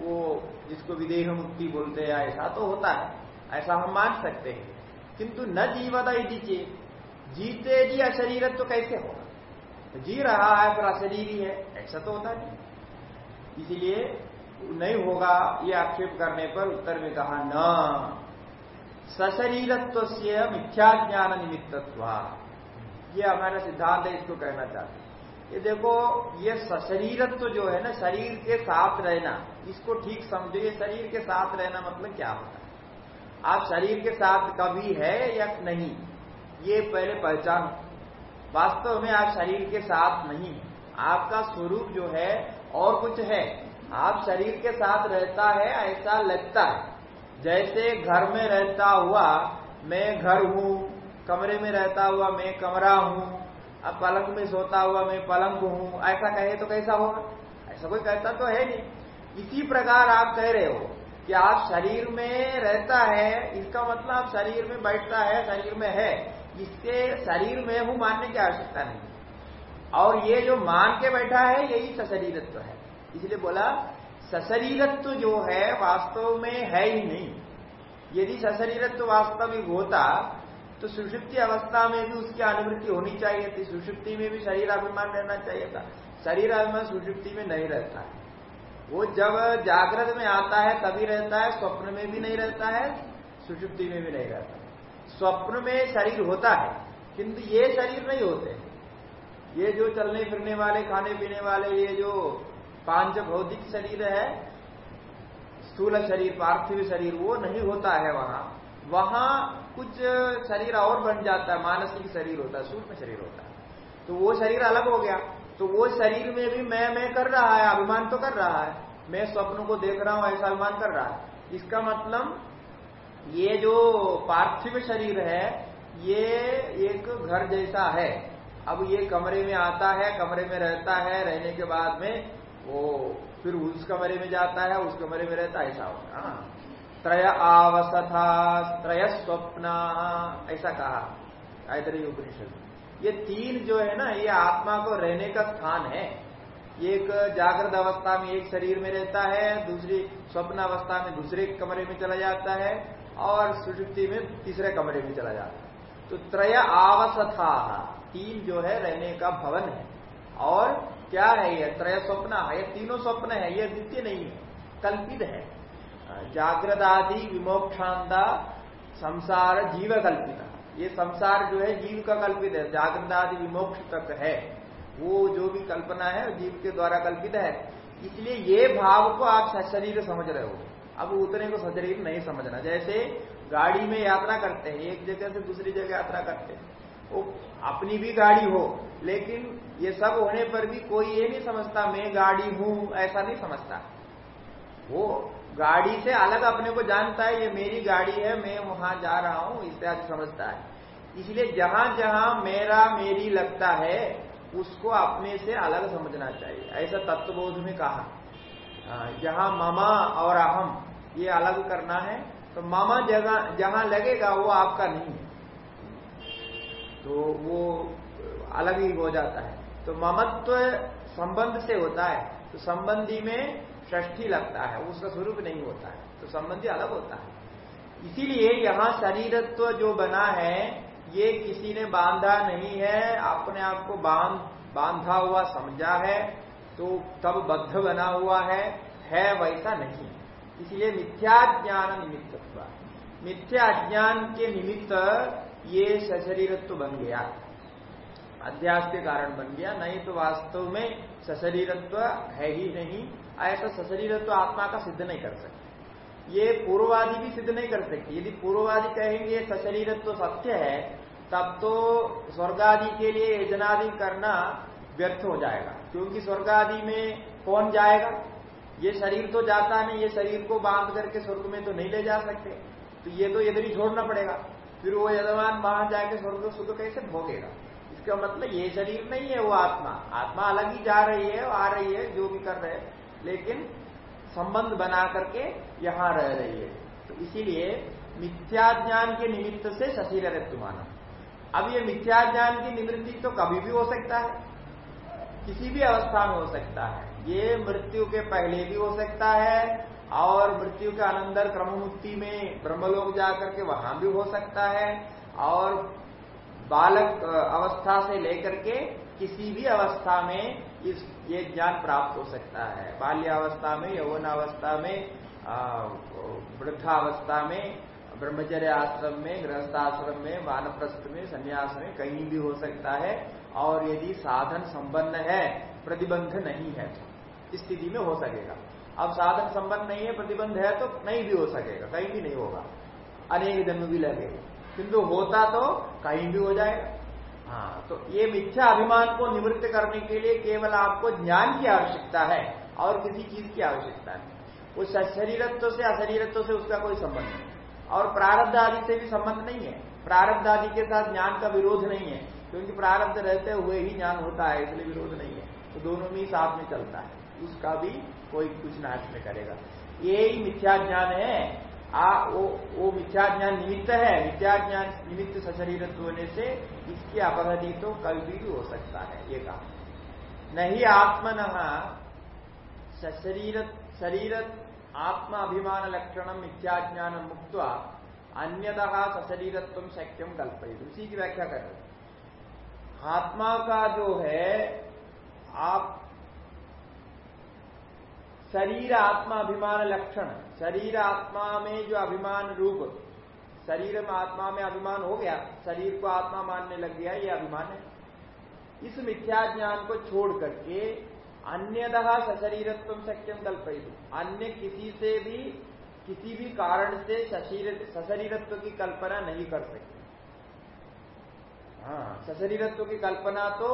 वो जिसको विदेह मुक्ति बोलते हैं, ऐसा तो होता है। ऐसा हम मान सकते हैं। किंतु न जीवता दीजिए जीते जी अशरीरत्व तो कैसे होगा? तो जी रहा है, पर अशरीर ही है, ऐसा तो होता नहीं। इसीलिए नहीं होगा ये आक्षेप करने पर उत्तर में कहा, न। सशरीरत्व से मिथ्या ज्ञान निमित्तत्व ये हमारा सिद्धांत है, इसको कहना चाहते ये देखो, ये सशरीरत्व जो है ना, शरीर के साथ रहना, इसको ठीक समझो, ये शरीर के साथ रहना मतलब क्या होता है? आप शरीर के साथ कभी है या नहीं, ये पहले पहचान वास्तव में आप शरीर के साथ नहीं आपका स्वरूप जो है, और कुछ है। आप शरीर के साथ रहता है, ऐसा लगता है। जैसे घर में रहता हुआ मैं घर हूँ, कमरे में रहता हुआ मैं कमरा हूँ, अब पलंग में सोता हुआ मैं पलंग हूँ, ऐसा कहे तो कैसा होगा? ऐसा कोई कहता तो है नहीं। इसी प्रकार आप कह रहे हो कि आप शरीर में रहता है, इसका मतलब आप शरीर में बैठता है, शरीर में है, इसके शरीर में हूँ मानने की आवश्यकता नहीं। और ये जो मान के बैठा है, यही सशरीरत्व है। इसलिए बोला सशरीरत्व जो है, वास्तव में है ही नहीं। यदि सशरीरत्व वास्तविक होता तो सुषुप्ति अवस्था में भी उसकी अनुवृत्ति होनी चाहिए थी। सुषुप्ति में भी शरीर अभिमान रहना चाहिए था। शरीर अभिमान सुषुप्ति में नहीं रहता है। वो जब जागृत में आता है, तभी रहता है, स्वप्न में भी नहीं रहता है, सुषुप्ति में भी नहीं रहता स्वप्न में शरीर होता है, किंतु ये शरीर नहीं होते। ये जो चलने फिरने वाले, खाने पीने वाले, ये जो पाँच भौतिक शरीर है, स्थूल शरीर, पार्थिव शरीर, वो नहीं होता है वहाँ। वहाँ कुछ शरीर और बन जाता है, मानसिक शरीर होता है, सूक्ष्म शरीर होता है। तो वो शरीर अलग हो गया। तो वो शरीर में भी मैं मैं कर रहा है, अभिमान तो कर रहा है। मैं स्वप्न को देख रहा हूँ, ऐसा अभिमान कर रहा है। इसका मतलब ये जो पार्थिव शरीर है, ये एक घर जैसा है। अब ये कमरे में आता है, कमरे में रहता है, रहने के बाद में वो फिर उस कमरे में जाता है, उस कमरे में रहता है, ऐसा होगा हाँ। त्रय आवसथा, त्रय स्वप्न, ऐसा कहा आयतरी उपनिषद। ये तीन जो है ना, ये आत्मा को रहने का स्थान है। एक जागृत अवस्था में एक शरीर में रहता है, दूसरी स्वप्न अवस्था में दूसरे कमरे में चला जाता है, और सुषुप्ति में तीसरे कमरे में चला जाता है। तो त्रय आवसथा, तीन जो है रहने का भवन है। और क्या है ये? त्रय स्वप्न है, ये तीनों स्वप्न है, ये नित्य नहीं है, कल्पित है। जागृत जागृदादि विमोक्षांता संसार जीव कल्पित। ये संसार जो है, जीव का कल्पित है जागृदादि विमोक्ष तक है। वो जो भी कल्पना है, जीव के द्वारा कल्पित है। इसलिए ये भाव को आप शरीर समझ रहे हो। अब उतने को शरीर नहीं समझना। जैसे गाड़ी में यात्रा करते हैं, एक जगह से दूसरी जगह यात्रा करते हैं, वो अपनी भी गाड़ी हो, लेकिन ये सब होने पर भी कोई ये नहीं समझता, मैं गाड़ी हूँ, ऐसा नहीं समझता। वो गाड़ी से अलग अपने को जानता है, ये मेरी गाड़ी है, मैं वहाँ जा रहा हूँ इत्यादि समझता है। इसलिए जहाँ जहाँ मेरा, मेरी लगता है, उसको अपने से अलग समझना चाहिए। ऐसा तत्वबोध में कहा। जहाँ मामा और अहम, ये अलग करना है तो मामा जगह, जहाँ लगेगा वो आपका नहीं है। तो वो अलग ही हो जाता है। तो ममत्व संबंध से होता है तो संबंधी में षष्ठी लगता है, उसका स्वरूप नहीं होता है तो संबंधी अलग होता है। इसीलिए यहाँ शरीरत्व जो बना है, ये किसी ने बांधा नहीं है, अपने आप को बाँध, बांधा हुआ, समझा है तो तब बद्ध बना हुआ है है वैसा नहीं। इसलिए मिथ्या ज्ञान निमित्त मिथ्या ज्ञान के निमित्त ये सशरीरत्व बन गया। अध्यास के कारण बन गया। नहीं तो वास्तव में सशरीरत्व है ही नहीं। ऐसा सशरीरत्व आत्मा का सिद्ध नहीं कर सकते। ये पूर्ववादी भी सिद्ध नहीं कर सकते। यदि पूर्ववादी कहेंगे सशरीरत्व सत्य है, तब तो स्वर्ग आदि के लिए यजनादि करना व्यर्थ हो जाएगा। क्योंकि स्वर्ग आदि में कौन जाएगा? ये शरीर तो जाता नहीं, ये शरीर को बाँध करके स्वर्ग में तो नहीं ले जा सकते। तो ये तो यदि छोड़ना पड़ेगा। फिर वो यजमान वहाँ जाके स्वर्ग सुख कैसे भोगेगा? इसका मतलब ये शरीर नहीं है, वो आत्मा। आत्मा अलग ही जा रही है आ रही है, जो भी कर रहे हैं। लेकिन संबंध बना करके यहाँ रह रही है। तो इसीलिए मिथ्या ज्ञान के निमित्त से शशि ऋतु माना। अब ये मिथ्या ज्ञान की निवृत्ति तो कभी भी हो सकता है। किसी भी अवस्था में हो सकता है। ये मृत्यु के पहले भी हो सकता है और मृत्यु के अनंतर क्रम मुक्ति में ब्रह्मलोक जाकर के वहाँ भी हो सकता है और बालक अवस्था से लेकर के किसी भी अवस्था में इस, ये ज्ञान प्राप्त हो सकता है। बाल्यावस्था में, यौवनावस्था में वृद्धावस्था में, ब्रह्मचर्य आश्रम में, गृहस्थाश्रम में, वानप्रस्थ में, संन्यास में कहीं भी हो सकता है और यदि साधन संबंध है, प्रतिबंध नहीं है तो स्थिति में हो सकेगा। अब साधन संबंध नहीं है, प्रतिबंध है तो नहीं भी हो सकेगा, कहीं भी नहीं होगा। अनेक जन्म भी लगेगा। किंतु होता तो कहीं भी हो जाएगा। हाँ तो ये मिथ्या अभिमान को निवृत्त करने के लिए केवल आपको ज्ञान की आवश्यकता है और किसी चीज़ की आवश्यकता नहीं। वो शरीरत्व से अशरीरत्व से उसका कोई संबंध नहीं। और प्रारब्ध आदि से भी संबंध नहीं है। प्रारब्ध आदि के साथ ज्ञान का विरोध नहीं है, क्योंकि प्रारब्ध रहते हुए ही ज्ञान होता है, इसलिए विरोध नहीं है। तो दोनों में साथ में चलता है, उसका भी कोई कुछ नाश में करेगा। ये ही मिथ्या ज्ञान है। आ, वो वो मिथ्या ज्ञान निमित्त है। मिथ्या ज्ञान निमित्त सशरीर होने से इसकी अपहति तो कभी भी हो सकता है, ये कहा। नहीं आत्मन शरीर शरीर आत्मा अभिमान लक्षण मिथ्या ज्ञान मुक्त अन्यतः सशरीरत्व शक्यम कल्पित उसी की व्याख्या कर रहे आत्मा का जो है, आप शरीर आत्मा अभिमान लक्षण शरीर आत्मा में जो अभिमान रूप शरीर में आत्मा में अभिमान हो गया, शरीर को आत्मा मानने लग गया, ये अभिमान है। इस मिथ्या ज्ञान को छोड़ करके अन्यतः सशरीरत्व शक्यम कल्पित अन्य किसी से भी, किसी भी कारण से सशरीरत्व की कल्पना नहीं कर सकते। हाँ सशरीरत्व की कल्पना तो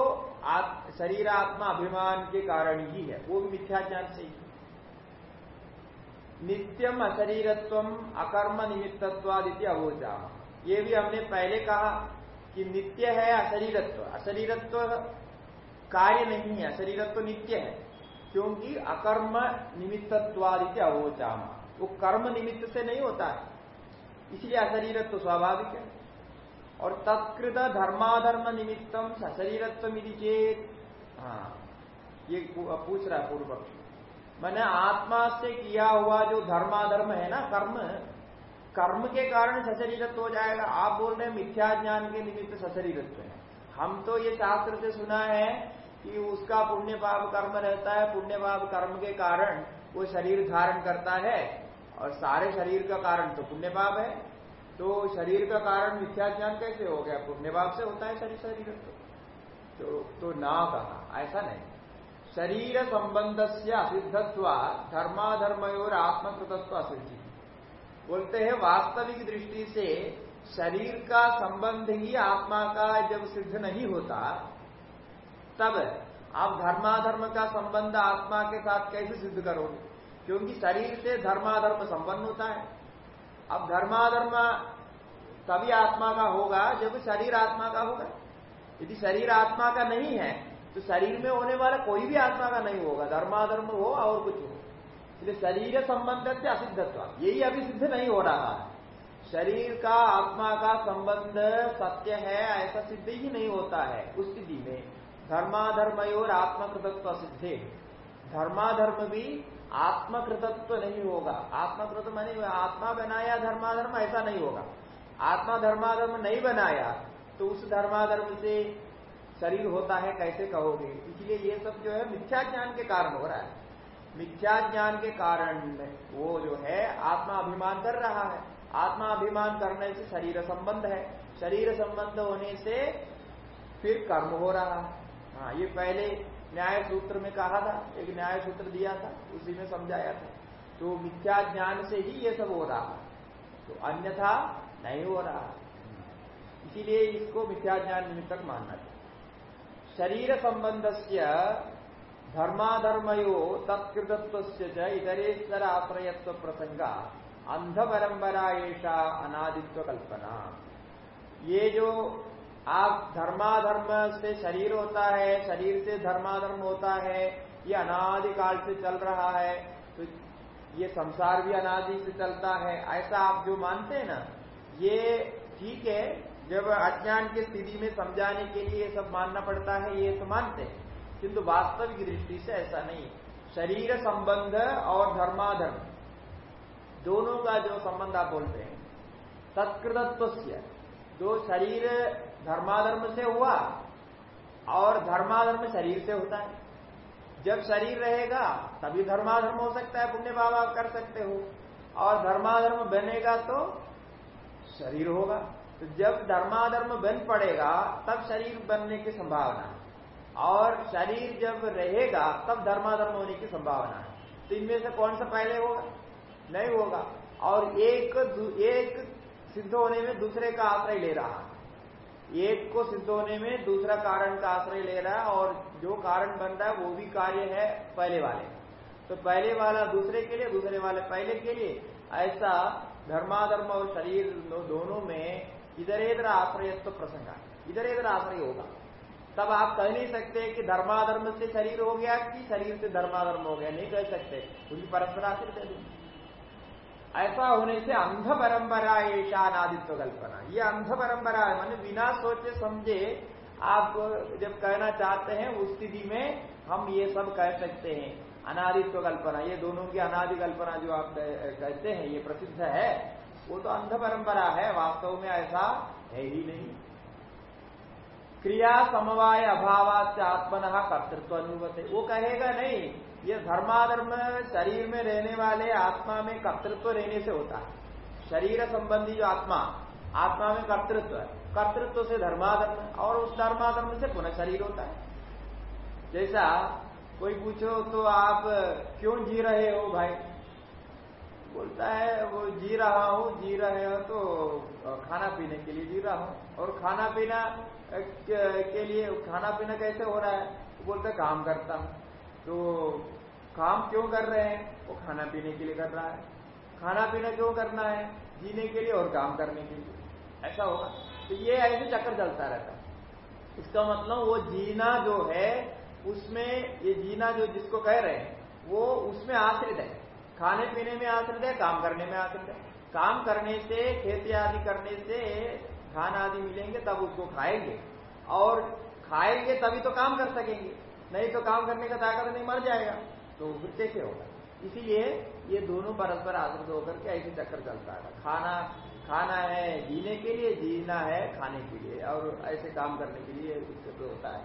शरीर आत्मा अभिमान के कारण ही है, वो भी मिथ्या ज्ञान से ही। नित्यम अशरीरत्व अकर्म निमित्तत्वादित्य अवोचा ये भी हमने पहले कहा कि नित्य है अशरीरत्व। अशरीरत्व कार्य नहीं है, अशरीरत्व नित्य है, क्योंकि अकर्म निमित्तत्वादित्य अवोचा वो कर्म निमित्त से नहीं होता है, इसलिए अशरीरत्व स्वाभाविक है। और तत्कृत धर्माधर्म निमित्तम सशरीरत्व मिली चेत हाँ ये पूछ रहा है पूर्व पक्ष मैंने आत्मा से किया हुआ जो धर्माधर्म है ना कर्म कर्म के कारण सशरीरत्व हो जाएगा। आप बोल रहे हैं मिथ्या ज्ञान के निमित्त सशरीरत्व है। हम तो ये शास्त्र से सुना है कि उसका पुण्य पाप कर्म रहता है पुण्य पाप कर्म के कारण वो शरीर धारण करता है और सारे शरीर का कारण तो पुण्य पाप है। तो शरीर का कारण मिथ्या ज्ञान कैसे हो गया? पुण्य पाप से होता है शरीर शरीर तो, तो ना कहा ऐसा नहीं। शरीर संबंध से असिद्धत्व धर्माधर्मयोर आत्मकृतत्व असिद्धि बोलते हैं, वास्तविक दृष्टि से शरीर का संबंध ही आत्मा का जब सिद्ध नहीं होता, तब आप धर्माधर्म का संबंध आत्मा के साथ कैसे सिद्ध करोगे? क्योंकि शरीर से धर्माधर्म संपन्न होता है। अब धर्माधर्म तभी आत्मा का होगा जब शरीर आत्मा का होगा। यदि शरीर आत्मा का नहीं है तो शरीर में होने वाला कोई भी आत्मा का नहीं होगा, धर्माधर्म हो और कुछ हो। इसलिए शरीर संबंध से असिद्धत्व। यही अभी सिद्ध नहीं हो रहा है। शरीर का, आत्मा का संबंध सत्य है, ऐसा सिद्ध ही नहीं होता है उस स्थिति में। धर्माधर्म और आत्मकृतत्व सिद्धे। धर्माधर्म भी आत्मकृतत्व नहीं होगा। आत्मकृत मानी आत्मा बनाया धर्माधर्म, ऐसा नहीं होगा। आत्मा धर्माधर्म नहीं बनाया तो उस धर्माधर्म से शरीर होता है, कैसे कहोगे? इसलिए ये सब जो है मिथ्या ज्ञान के कारण हो रहा है। मिथ्या ज्ञान के कारण वो जो है, आत्मा अभिमान कर रहा है। आत्मा अभिमान करने से शरीर संबंध है। शरीर संबंध होने से फिर कर्म हो रहा है। हाँ ये पहले न्याय सूत्र में कहा था, एक न्याय सूत्र दिया था, उसी में समझाया था। तो मिथ्या ज्ञान से ही ये सब हो रहा है। तो अन्यथा नहीं हो रहा इसीलिए इसको मिथ्या ज्ञान निमित्तक मानना चाहिए। शरीर संबंध से धर्माधर्मयो तत्कृतत्व इतरेतर आश्रयत्व प्रसंगा अंध परंपरा ऐसा अनादित्व कल्पना ये जो आप धर्माधर्म से शरीर होता है, शरीर से धर्माधर्म होता है, ये अनादिकाल से चल रहा है तो ये संसार भी अनादि से चलता है, ऐसा आप जो मानते हैं ना, ये ठीक है जब अज्ञान की स्थिति में समझाने के लिए ये सब मानना पड़ता है, ये तो मानते हैं। किंतु वास्तविक दृष्टि से ऐसा नहीं शरीर संबंध और धर्माधर्म, दोनों का जो संबंध आप बोलते हैं तत्कृतत्व जो शरीर धर्माधर्म से हुआ और धर्माधर्म शरीर से होता है। जब शरीर रहेगा, तभी धर्माधर्म हो सकता है, पुण्य भाव आप कर सकते हो। और धर्माधर्म बनेगा तो शरीर होगा। तो जब धर्माधर्म बन पड़ेगा, तब शरीर बनने की संभावना है। और शरीर जब रहेगा, तब धर्माधर्म होने की संभावना है। तो इनमें से कौन सा पहले होगा? नहीं होगा। और एक एक सिद्ध होने में दूसरे का आश्रय ले रहा एक को सिद्ध होने में दूसरा कारण का आश्रय ले रहा है और जो कारण बन रहा है, वो भी कार्य है पहले वाले। तो पहले वाला दूसरे के लिए, दूसरे वाले पहले के लिए। ऐसा धर्माधर्म और शरीर दोनों में इधर इधर आश्रयत्व प्रसंग इधर इधर आश्रय होगा। तब आप कह नहीं सकते कि धर्माधर्म से शरीर हो गया कि शरीर से धर्माधर्म हो गया, नहीं कह सकते। उनकी परस्पर आश्रित है ऐसा होने से अंध परंपरा ईशानादित्व कल्पना। ये अंध परंपरा है। मान बिना सोचे समझे आप जब कहना चाहते हैं, उस स्थिति में हम ये सब कह सकते हैं। अनादित्व कल्पना। ये दोनों की अनादि कल्पना जो आप कहते हैं, ये प्रसिद्ध है। वो तो अंध परंपरा है, वास्तव में ऐसा है ही नहीं। क्रिया समवाय अभाव से आत्मन कर्तृत्व अनुभव वो कहेगा नहीं, ये धर्माधर्म शरीर में रहने वाले आत्मा में कर्तृत्व रहने से होता है। शरीर संबंधी जो आत्मा आत्मा में कर्तृत्व है। कर्तृत्व से धर्माधर्म और उस धर्माधर्म से पुनः शरीर होता है। जैसा कोई पूछो तो आप क्यों जी रहे हो भाई? बोलता है, वो जी रहा हूँ, जी रहे हो तो खाना पीने के लिए जी रहा हूँ। और खाना पीना के लिए खाना पीना कैसे हो रहा है? बोलता है, काम करता हूँ। तो काम क्यों कर रहे हैं? वो खाना पीने के लिए कर रहा है। खाना पीना क्यों करना है? जीने के लिए और काम करने के लिए। ऐसा होगा। तो ये ऐसे चक्कर चलता रहता है। इसका मतलब वो जीना जो है, उसमें, ये जीना जो जिसको कह रहे हैं, वो उसमें आश्रित है। खाने पीने में आश्रित है, काम करने में आश्रित है। काम करने से, खेती आदि करने से खाना आदि मिलेंगे, तब उसको खाएँगे। और खाएँगे तभी तो काम कर सकेंगे। नहीं तो काम करने का ताकत नहीं, मर जाएगा। तो फिर कैसे होगा? इसीलिए ये दोनों परस्पर आश्रित होकर के ऐसे चक्कर चलता है। खाना खाना है जीने के लिए, जीना है खाने के लिए। और ऐसे काम करने के लिए उससे होता है।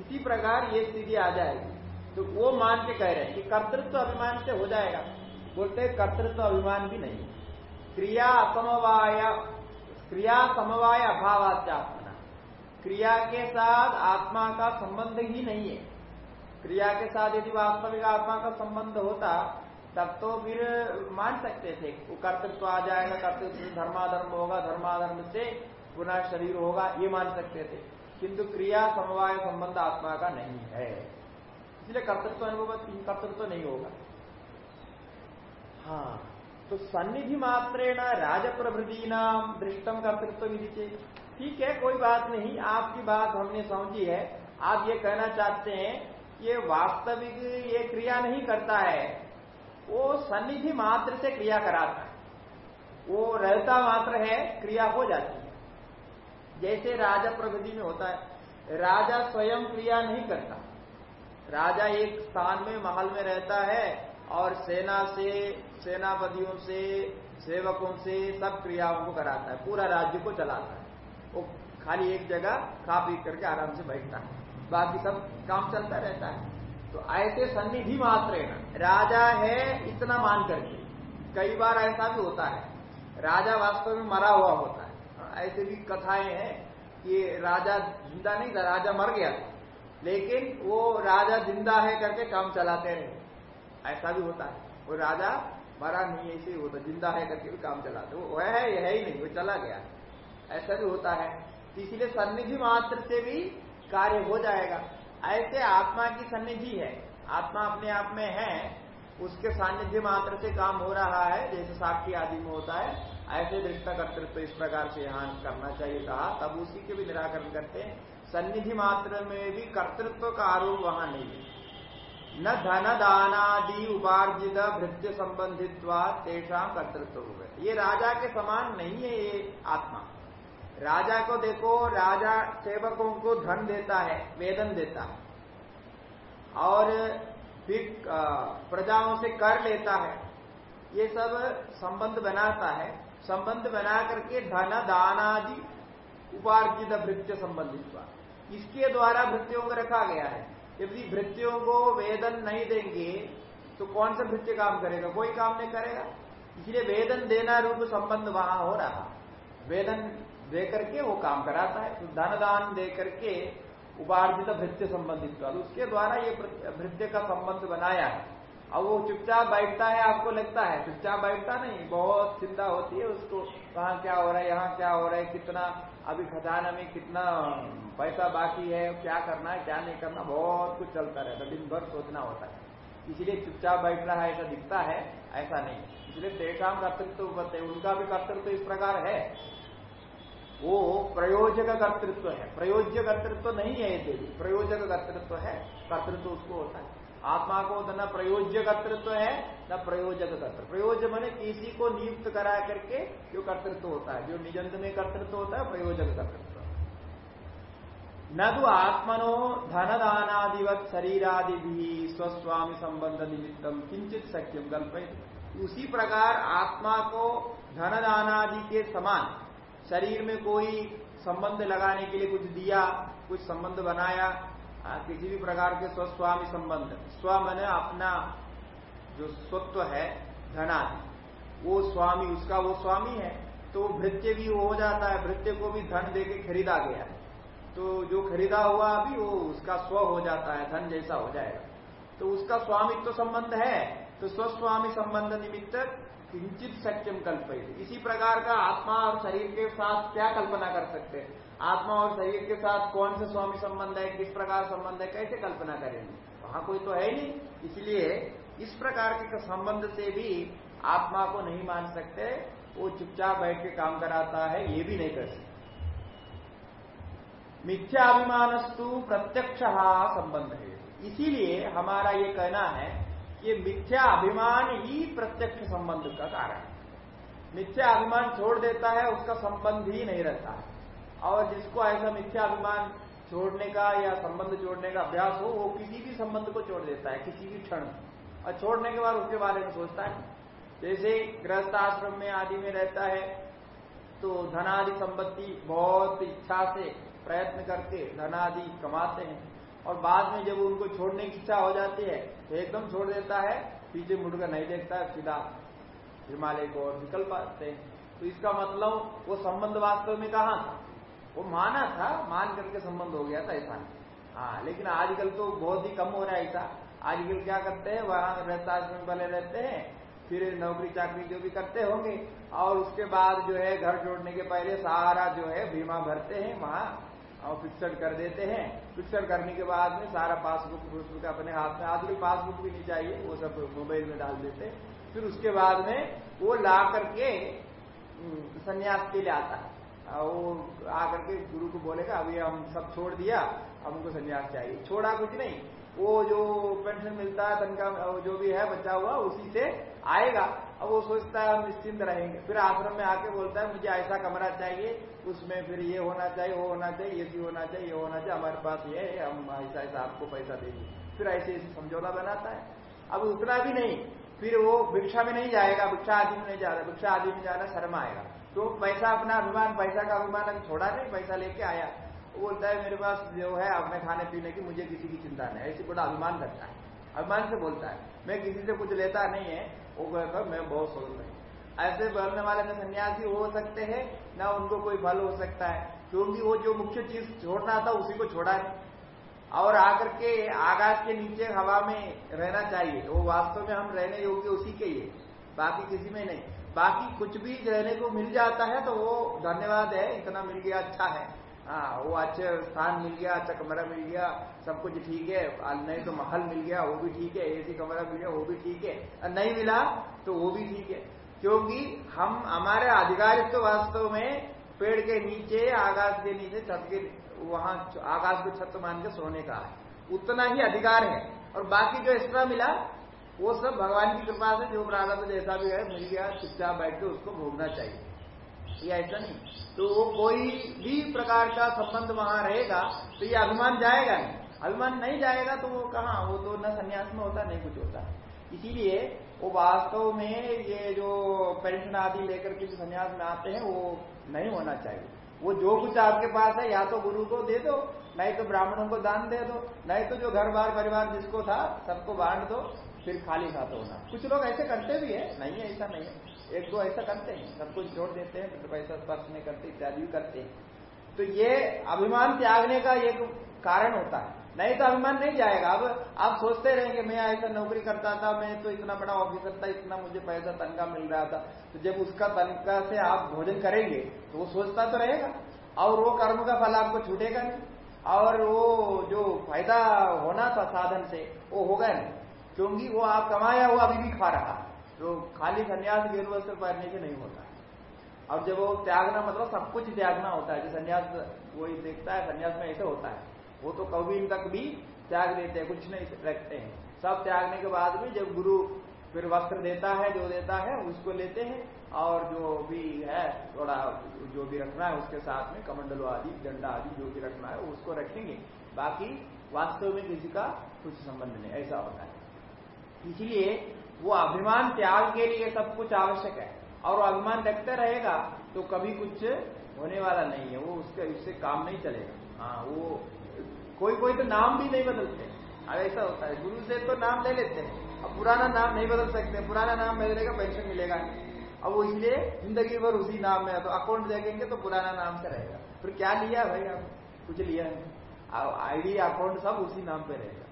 इसी प्रकार ये स्थिति आ जाएगी। तो वो मान के कह रहे हैं कि कर्तृत्व तो अभिमान से हो जाएगा। बोलते कर्तृत्व अभिमान भी नहीं। क्रिया असमवाय क्रिया समवाय अभावात्यात्मना क्रिया के साथ आत्मा का संबंध ही नहीं है। क्रिया के साथ यदि वास्तविक आत्मा का संबंध होता, तब तो फिर मान सकते थे, वो कर्तृत्व आ जाएगा, कर्तृत्व धर्माधर्म होगा, धर्माधर्म से पुनः शरीर होगा, ये मान सकते थे। किंतु क्रिया समवाय संबंध आत्मा का नहीं है। इसलिए कर्तृत्व अनुभव, कर्तृत्व नहीं होगा। हाँ तो सन्निधि मात्रेण राज प्रभृति नाम दृष्टम कर्तृत्व विधि ठीक है, कोई बात नहीं, आपकी बात हमने समझी है। आप ये कहना चाहते हैं, ये वास्तविक ये क्रिया नहीं करता है। वो सन्निधि मात्र से क्रिया कराता है। वो रहता मात्र है, क्रिया हो जाती है। जैसे राजा प्रगति में होता है, राजा स्वयं क्रिया नहीं करता। राजा एक स्थान में, महल में रहता है और सेना से, सेनापतियों से, सेवकों से सब क्रियाओं को कराता है, पूरा राज्य को चलाता है। वो खाली एक जगह खा पी करके आराम से बैठता है। बाकी सब काम चलता रहता है। तो ऐसे सन्निधि मात्र है राजा है इतना मान करके। कई बार ऐसा भी होता है, राजा वास्तव में मरा हुआ होता है। ऐसे भी कथाएँ हैं कि राजा ज़िंदा नहीं था, राजा मर गया लेकिन वो राजा ज़िंदा है करके काम चलाते रहे। ऐसा भी होता है। वो राजा मरा नहीं ऐसे ही होता ज़िंदा है करके भी काम चलाते वो है है ही नहीं, वो चला गया। ऐसा भी होता है। इसीलिए सन्निधि मात्र से भी कार्य हो जाएगा। ऐसे आत्मा की सन्निधि है, आत्मा अपने आप में है, उसके सानिध्य मात्र से काम हो रहा है, जैसे साक्षी आदि में होता है, ऐसे दृष्टा कर्तृत्व इस प्रकार से यहाँ करना चाहिए कहा। तब उसी के भी निराकरण करते हैं। सन्निधि मात्र में भी कर्तृत्व का आरोप वहाँ नहीं है। न धन दानादि उपार्जित भृत्य संबंधित तेषा कर्तृत्व हो गए ये राजा के समान नहीं है ये आत्मा। राजा को देखो, राजा सेवकों को धन देता है वेदन देता है। और फिर प्रजाओं से कर लेता है। ये सब संबंध बनाता है। संबंध बना करके धन दानादि उपार्जित भृत्य संबंधित इसके द्वारा भृत्यों को रखा गया है। यदि भृत्यों को वेदन नहीं देंगे तो कौन सा भृत्य काम करेगा? कोई काम नहीं करेगा। इसलिए वेदन देना रूप संबंध वहाँ हो रहा। वेदन दे करके वो काम कराता है। तो धन दान दे करके उपार्जित भृत्य संबंधित का उसके द्वारा ये भृत्य का संबंध बनाया है। अब वो चुपचाप बैठता है, आपको लगता है। चुपचाप बैठता नहीं, बहुत चिंता होती है उसको। कहा क्या हो रहा है, यहाँ क्या हो रहा है, कितना अभी खजाना में कितना पैसा बाकी है, क्या करना है, क्या नहीं करना, बहुत कुछ चलता रहता दिन भर सोचना होता है। इसलिए चुपचाप बैठ रहा है, ऐसा दिखता है, ऐसा नहीं। इसलिए तेषाम कर्तृत्व बताए उनका भी कर्तृत्व इस प्रकार है। वो प्रयोजक कर्तृत्व है। प्रयोज्य कर्तृत्व नहीं है ये देवी, प्रयोजक कर्तृत्व है, कर्तृत्व उसको होता है। आत्मा को न प्रयोज्य कर्तृत्व है, न प्रयोजक कर्तृत्व प्रयोज्य मैंने किसी को नियुक्त करा करके जो कर्तृत्व होता है, जो निजंत में कर्तृत्व होता है प्रयोजक कर्तृत्व न तो आत्मनो धन दानादिवत शरीरादि भी स्वस्वामी संबंध निमित्तम किंचित सक्यम कल्पित उसी प्रकार आत्मा को धन दानादि के समान शरीर में कोई संबंध लगाने के लिए कुछ दिया, कुछ संबंध बनाया किसी भी प्रकार के स्वस्वामी संबंध, स्व मन अपना जो स्वत्व है, धनादि, वो स्वामी, उसका वो स्वामी है तो भृत्य भी हो जाता है, भृत्य को भी धन दे के खरीदा गया है। तो जो खरीदा हुआ अभी, वो उसका स्व हो जाता है, धन जैसा हो जाएगा। तो उसका स्वामित्व तो संबंध है तो स्वस्वामी संबंध निमित्त किंचित सत्यम कल्प इसी प्रकार का आत्मा और शरीर के साथ क्या कल्पना कर सकते हैं? आत्मा और शरीर के साथ कौन से स्वामी संबंध है, किस प्रकार संबंध है, कैसे कल्पना करेंगे? वहाँ कोई तो है नहीं। इसलिए इस प्रकार के संबंध से भी आत्मा को नहीं मान सकते। वो चुपचाप बैठ के काम कराता है, ये भी नहीं कर सकते। मिथ्याभिमानस्तु प्रत्यक्ष संबंध है। इसीलिए हमारा ये कहना है कि मिथ्या अभिमान ही प्रत्यक्ष संबंध का कारण है। मिथ्या अभिमान छोड़ देता है, उसका संबंध ही नहीं रहता है। और जिसको ऐसा मिथ्या अभिमान छोड़ने का या संबंध जोड़ने का अभ्यास हो, वो किसी भी संबंध को छोड़ देता है, किसी भी क्षण। और छोड़ने के बाद उसके बारे में सोचता है। जैसे गृहस्थ आश्रम में आदि में रहता है तो धनादि संपत्ति बहुत इच्छा से प्रयत्न करके धनादि कमाते हैं। और बाद में जब उनको छोड़ने की इच्छा हो जाती है तो एकदम छोड़ देता है, पीछे मुड़कर नहीं देखता है सीधा हिमालय को और निकल पाते हैं। तो इसका मतलब वो संबंध वास्तव में कहा था? वो माना था, मान करके संबंध हो गया था ऐसा हाँ लेकिन आजकल तो बहुत ही कम हो रहा है ऐसा। आजकल क्या करते हैं, वहाँ रहता, आश्रम वाले रहते हैं, फिर नौकरी, चाकरी जो भी करते होंगे, और उसके बाद जो है घर जोड़ने के पहले सारा जो है बीमा भरते हैं वहाँ, और फिक्सड कर देते हैं। फिक्सड करने के बाद में सारा पासबुक फुसबुक अपने हाथ में, आजकल पासबुक भी नहीं चाहिए, वो सब मोबाइल में डाल देते। फिर उसके बाद में वो ला करके संन्यास के लिए आता है। वो आकर के गुरु को बोलेगा, अभी हम सब छोड़ दिया, अब उनको संन्यास चाहिए। छोड़ा कुछ नहीं। वो जो पेंशन मिलता है तनका जो भी है, बचा हुआ, उसी से आएगा। अब वो सोचता है, हम निश्चिंत रहेंगे। फिर आश्रम में आके बोलता है, मुझे ऐसा कमरा चाहिए, उसमें फिर ये होना चाहिए, वो होना चाहिए, ये होना चाहिए, ये होना चाहिए, हमारे पास ये है, हम ऐसा ऐसा आपको पैसा देंगे। फिर ऐसे ऐसे समझौता बनाता है। अब उतना भी नहीं, फिर वो भिक्षा में नहीं जाएगा, भिक्षा आदि में नहीं जा रहा, भिक्षा आदि में जाना शर्म आएगा। तो पैसा अपना अभिमान, पैसा का अभिमान अभी छोड़ा नहीं, पैसा लेके आया। वो बोलता है, मेरे पास जो है अपने खाने पीने की, मुझे किसी की चिंता नहीं ऐसी बड़ा अभिमान करता है। अभिमान से बोलता है, मैं किसी से कुछ लेता नहीं है। वो कहकर मैं बहुत सोच रही ऐसे बोलने वाले में सन्यासी हो सकते हैं, ना उनको कोई फल हो सकता है, क्योंकि वो जो मुख्य चीज़ छोड़ना था, उसी को छोड़ा नहीं और आकर के आकाश के नीचे हवा में रहना चाहिए। वो वास्तव में हम रहने योग्य उसी के ही, बाकी किसी में नहीं। बाकी कुछ भी रहने को मिल जाता है तो वो धन्यवाद है, इतना मिल गया अच्छा है। हाँ वो अच्छे स्थान मिल गया अच्छा कमरा मिल गया, सब कुछ ठीक है। नहीं तो महल मिल गया, वो भी ठीक है, एसी कमरा मिल गया, वो भी ठीक है। नहीं मिला तो वो भी ठीक है। क्योंकि हम, हमारे अधिकारित्व वास्तव में पेड़ के नीचे, आकाश के नीचे छत के, वहाँ आकाश को छत मान के सोने का है। उतना ही अधिकार है। और बाकी जो एक्स्ट्रा मिला वो सब भगवान की कृपा से जो प्रारंभ जैसा भी है, मिल गया, चुपचाप बैठ के उसको भोगना चाहिए। ये ऐसा नहीं। तो वो कोई भी प्रकार का संबंध वहाँ रहेगा तो ये अभिमान जाएगा नहीं। अभिमान नहीं जाएगा तो वो कहा? वो तो न संन्यास में होता, नहीं कुछ होता। इसीलिए वो वास्तव में ये जो पेंशन आदि लेकर के जो संन्यास में आते हैं, वो नहीं होना चाहिए। वो जो कुछ आपके पास है, या तो गुरु को दे दो, नहीं तो ब्राह्मणों को दान दे दो, नहीं तो जो घर बार परिवार जिसको था, सबको बांट दो फिर खाली हाथ होना। कुछ लोग ऐसे करते भी है, नहीं है, ऐसा नहीं है। एक दो ऐसा करते हैं, सब कुछ जोड़ देते हैं फिर पैसा स्पर्श नहीं करते, इत्यादि भी करते हैं। तो ये अभिमान त्यागने का एक कारण होता है। नहीं तो अभिमान नहीं जाएगा। अब आप सोचते रहेंगे मैं ऐसा नौकरी करता था, मैं तो इतना बड़ा ऑफिसर था, इतना मुझे पैसा तनखा मिल रहा था। तो जब उसका तनखा से आप भोजन करेंगे तो वो सोचता तो रहेगा। और वो कर्म का फल आपको छूटेगा नहीं। और वो जो फ़ायदा होना था साधन से, वो होगा नहीं। क्योंकि वो आप कमाया वो अभी भी खा रहा है। तो खाली संन्यास गेर वस्त्र पहनने से नहीं होता। और जब वो त्यागना मतलब सब कुछ त्यागना होता है जो संन्यास वो देखता है, संन्यास में ऐसे होता है। वो तो कभी तक भी त्याग देते हैं, कुछ नहीं रखते हैं। सब त्यागने के बाद भी जब गुरु फिर वस्त्र देता है, जो देता है, उसको लेते हैं। और जो भी है, थोड़ा जो भी रखना है, उसके साथ में कमंडलो आदि डंडा आदि जो भी रखना है, उसको रखेंगे। बाकी वास्तव में किसी का कुछ संबंध नहीं, ऐसा होता है। इसलिए वो अभिमान त्याग के लिए सब कुछ आवश्यक है। और अभिमान रखते रहेगा तो कभी कुछ होने वाला नहीं है। वो उसके, उससे काम नहीं चलेगा। हाँ वो कोई कोई तो नाम भी नहीं बदलते। अब ऐसा होता है। गुरु से तो नाम ले लेते हैं। अब पुराना नाम नहीं बदल सकते। पुराना नाम बदलेगा पेंशन मिलेगा अब वो इसलिए ज़िंदगी भर उसी नाम में तो अकाउंट देखेंगे तो पुराना नाम से रहेगा। फिर क्या लिया भाई आप? कुछ लिया है आईडी अकाउंट सब उसी नाम पे रहेगा।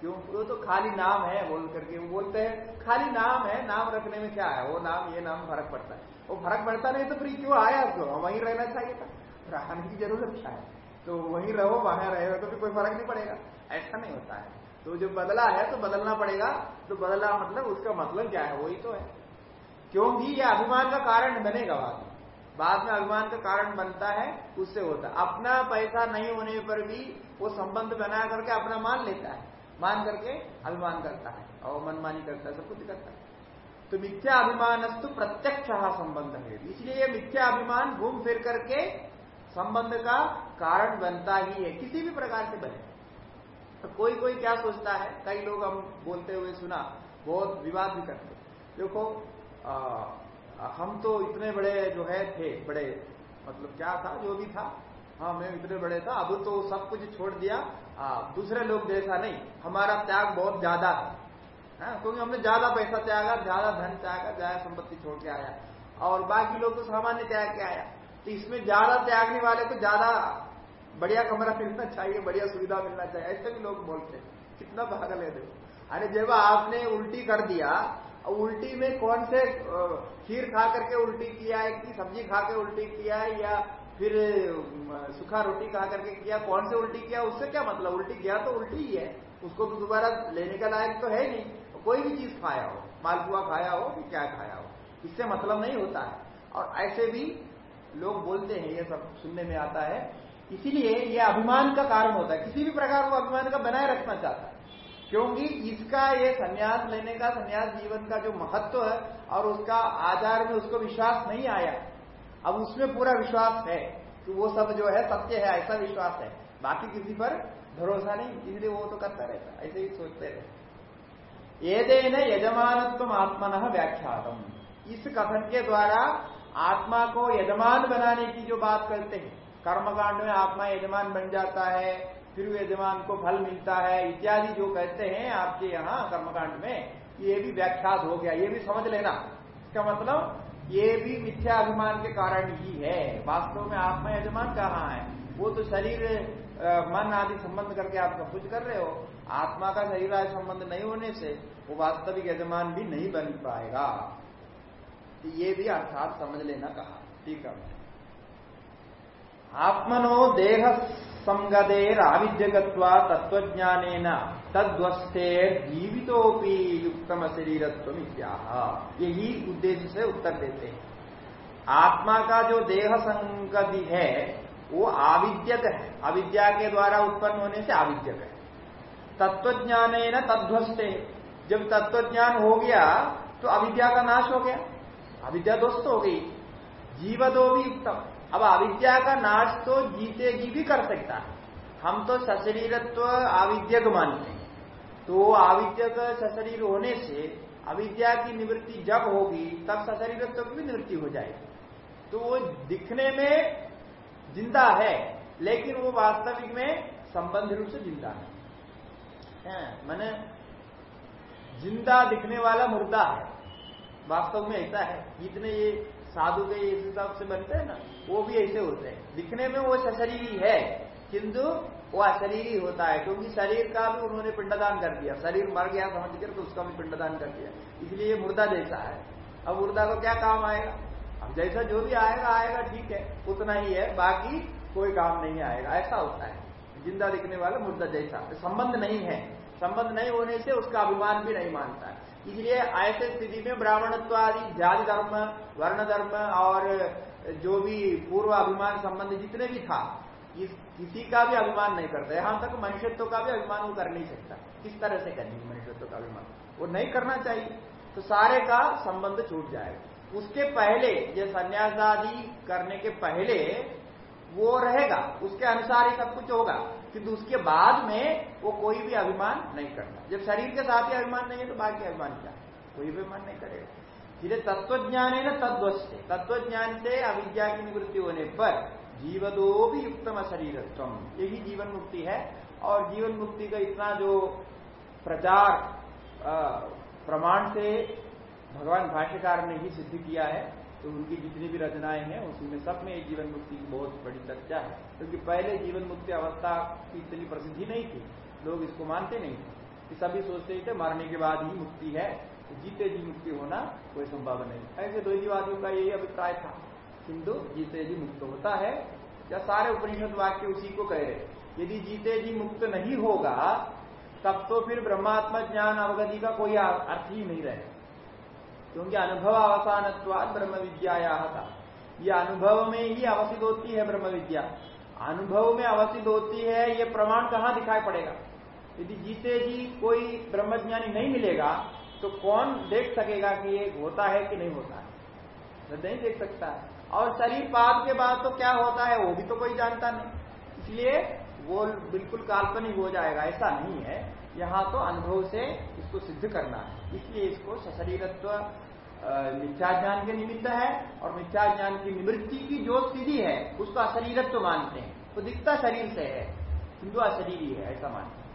क्यों? वो तो खाली नाम है, बोल करके वो बोलते हैं, खाली नाम है, नाम रखने में क्या है? वो नाम, ये नाम फ़र्क पड़ता है। वो फ़र्क पड़ता नहीं तो फिर क्यों आया आपको वहीं रहना चाहिए था। रहने की ज़रूरत क्या है? तो वहीं रहो, वहाँ रहेगा तो फिर कोई फ़र्क नहीं पड़ेगा। ऐसा नहीं होता है। तो जो बदला है तो बदलना पड़ेगा। तो बदला मतलब उसका मतलब क्या है? वही तो है। क्योंकि ये अभिमान का कारण बनेगा बाद में। बाद में अभिमान का कारण बनता है, उससे होता है। अपना पैसा नहीं होने पर भी वो संबंध बना करके अपना मान लेता है। मान करके अभिमान करता है और मनमानी करता है सब कुछ करता है। तो मिथ्या अभिमान तो प्रत्यक्ष संबंध है। इसलिए मिथ्या अभिमान घूम फिर करके संबंध का कारण बनता ही है किसी भी प्रकार से बने। तो कोई कोई क्या सोचता है? कई लोग हम बोलते हुए सुना बहुत विवाद भी करते देखो आ, हम तो इतने बड़े जो है थे बड़े मतलब क्या था जो भी था हाँ मैं इतने बड़े था अब तो सब कुछ छोड़ दिया। आ, दूसरे लोग जैसा नहीं। हमारा त्याग बहुत ज़्यादा है। हाँ, क्योंकि हमने ज़्यादा पैसा त्यागा ज़्यादा धन त्यागा ज़्यादा संपत्ति छोड़ के आया। और बाकी लोग तो सामान्य त्याग के आया। तो इसमें ज़्यादा त्यागने वाले को ज़्यादा बढ़िया कमरा मिलना चाहिए बढ़िया सुविधा मिलना चाहिए ऐसे भी लोग बोलते हैं। कितना पागल है देखो। अरे जब आपने उल्टी कर दिया उल्टी में कौन से खीर खा करके उल्टी किया है कि सब्ज़ी खा के उल्टी किया है या फिर सूखा रोटी खा करके किया, कौन से उल्टी किया, उससे क्या मतलब? उल्टी किया तो उल्टी ही है। उसको तो दोबारा लेने का लायक तो है नहीं। कोई भी चीज़ खाया हो, मालपुआ खाया हो कि क्या खाया हो, इससे मतलब नहीं होता है। और ऐसे भी लोग बोलते हैं, ये सब सुनने में आता है, इसीलिए ये अभिमान का कारण होता है। किसी भी प्रकार को अभिमान का बनाए रखना चाहता है। क्योंकि इसका ये संन्यास लेने का, संन्यास जीवन का जो महत्व है, और उसका आचार में उसको विश्वास नहीं आया अब उसमें पूरा विश्वास है कि वो सब जो है सत्य है, ऐसा विश्वास है। बाकी किसी पर भरोसा नहीं, इसलिए वो तो करता रहता ऐसे ही सोचते रहते ये न यजमानत्व आत्मन व्याख्यातम। इस कथन के द्वारा आत्मा को यजमान बनाने की जो बात करते हैं, कर्मकांड में आत्मा यजमान बन जाता है, फिर यजमान को फल मिलता है, इत्यादि जो कहते हैं आपके यहाँ कर्मकांड में, ये भी व्याख्यात हो गया, ये भी समझ लेना। इसका मतलब ये भी मिथ्या अभिमान के कारण ही है। वास्तव में आत्मा यजमान कहाँ है? वो तो शरीर मन आदि संबंध करके आप सब कुछ कर रहे हो। आत्मा का शरीर आदि संबंध नहीं होने से वो वास्तविक यजमान भी नहीं बन पाएगा। तो ये भी अर्थात समझ लेना कहा। ठीक है। आत्मनो देह संगदेराविद्यगत्वा तत्वज्ञान तद्वस्ते जीवितोपि युक्तम शरीरत्व यही उद्देश्य से उत्तर देते हैं। आत्मा का जो देह संगति है, वो आविद्यक है। अविद्या के द्वारा उत्पन्न होने से आविद्यक है। तत्वज्ञान तद्वस्ते। जब तत्वज्ञान हो गया तो अविद्या का नाश हो गया। अविद्या दोस्त हो गई। जीवदो भी उत्तम अब अविद्या का नाश तो जीते जी भी कर सकता है। हम तो सशरीरत्व आविद्यक मानते हैं। तो आविद्यक सशरीर होने से अविद्या की निवृत्ति जब होगी, तब सशरीरत्व की भी निवृत्ति हो जाएगी। तो वो दिखने में ज़िंदा है, लेकिन वो वास्तविक में संबंध रूप से ज़िंदा है, मैंने ज़िंदा दिखने वाला मुर्दा है। वास्तव में ऐसा है। जितने ये साधु के इस हिसाब से बनते हैं ना, वो भी ऐसे होते हैं। दिखने में वो सशरीरी है, किंतु वो अशरीरी होता है, क्योंकि शरीर का भी उन्होंने पिंडदान कर दिया। शरीर मर गया समझ कर तो उसका भी पिंडदान कर दिया। इसलिए ये मुर्दा जैसा है। अब मुर्दा को क्या काम आएगा? अब जैसा जो भी आएगा आएगा, ठीक है, उतना ही है, बाकी कोई काम नहीं आएगा। ऐसा होता है। ज़िंदा दिखने वाला मुर्दा जैसा। संबंध नहीं है। संबंध नहीं होने से उसका अभिमान भी नहीं मानता है। इसलिए ऐसे स्थिति में ब्राह्मणत्व आदि जाति धर्म, वर्ण धर्म और जो भी पूर्व अभिमान संबंध जितने भी था, इस किसी का भी अभिमान नहीं करता। यहाँ तक मनुष्यत्व का भी अभिमान वो कर नहीं सकता। किस तरह से करेंगे मनुष्यत्व का अभिमान? वो नहीं करना चाहिए। तो सारे का संबंध छूट जाएगा। उसके पहले, ये संन्यास आदि करने के पहले वो रहेगा। उसके अनुसार ही सब कुछ होगा। किंतु उसके बाद में वो कोई भी अभिमान नहीं करता। जब शरीर के साथ ही अभिमान नहीं है तो बाकी अभिमान क्या? कोई भी अभिमान नहीं करेगा। इसलिए तत्वज्ञान है ना तद्वश से तत्वज्ञान से अविद्या की निवृत्ति होने पर जीवदो भी युक्तम शरीरत्व। यही जीवन मुक्ति है। और जीवन मुक्ति का इतना जो प्रचार प्रमाण से भगवान भाष्यकार ने ही सिद्ध किया है तो उनकी जितनी भी रचनाएँ हैं, उसमें सब में जीवन मुक्ति की बहुत बड़ी चर्चा है। क्योंकि पहले जीवन मुक्ति अवस्था की इतनी प्रसिद्धि नहीं थी। लोग इसको मानते नहीं थे। कि सभी सोचते थे, मरने के बाद ही मुक्ति है। तो जीते जी मुक्ति होना कोई संभव नहीं। ऐसे द्वैतीवादियों का यही अभिप्राय था। किंतु जीते जी मुक्त होता है, या सारे उपनिषद वाक्य उसी को कह रहे यदि जीते जी मुक्त नहीं होगा, तब तो फिर ब्रह्मात्मा ज्ञान अवगति का कोई अर्थ ही नहीं रहेगा क्योंकि अनुभव अवसान ब्रह्म विद्या था ये अनुभव में ही अवसित होती है ब्रह्म विद्या अनुभव में अवसित होती है, ये प्रमाण कहाँ दिखाई पड़ेगा? यदि जीते जी कोई ब्रह्मज्ञानी नहीं मिलेगा तो कौन देख सकेगा कि ये होता है कि नहीं होता है? तो नहीं देख सकता और शरीर पाप के बाद तो क्या होता है, वो भी तो कोई जानता नहीं। इसलिए वो बिल्कुल काल्पनिक हो जाएगा, ऐसा नहीं है। यहाँ तो अनुभव से इसको सिद्ध करना है। इसलिए इसको सशरीरत्व मिथ्या ज्ञान के निमित्त है और मिथ्या ज्ञान की निवृत्ति की जो स्थिति है उसको अशरीरत्व मानते हैं। वो दिखता शरीर से है किंतु अशरीरी है ऐसा मानते हैं।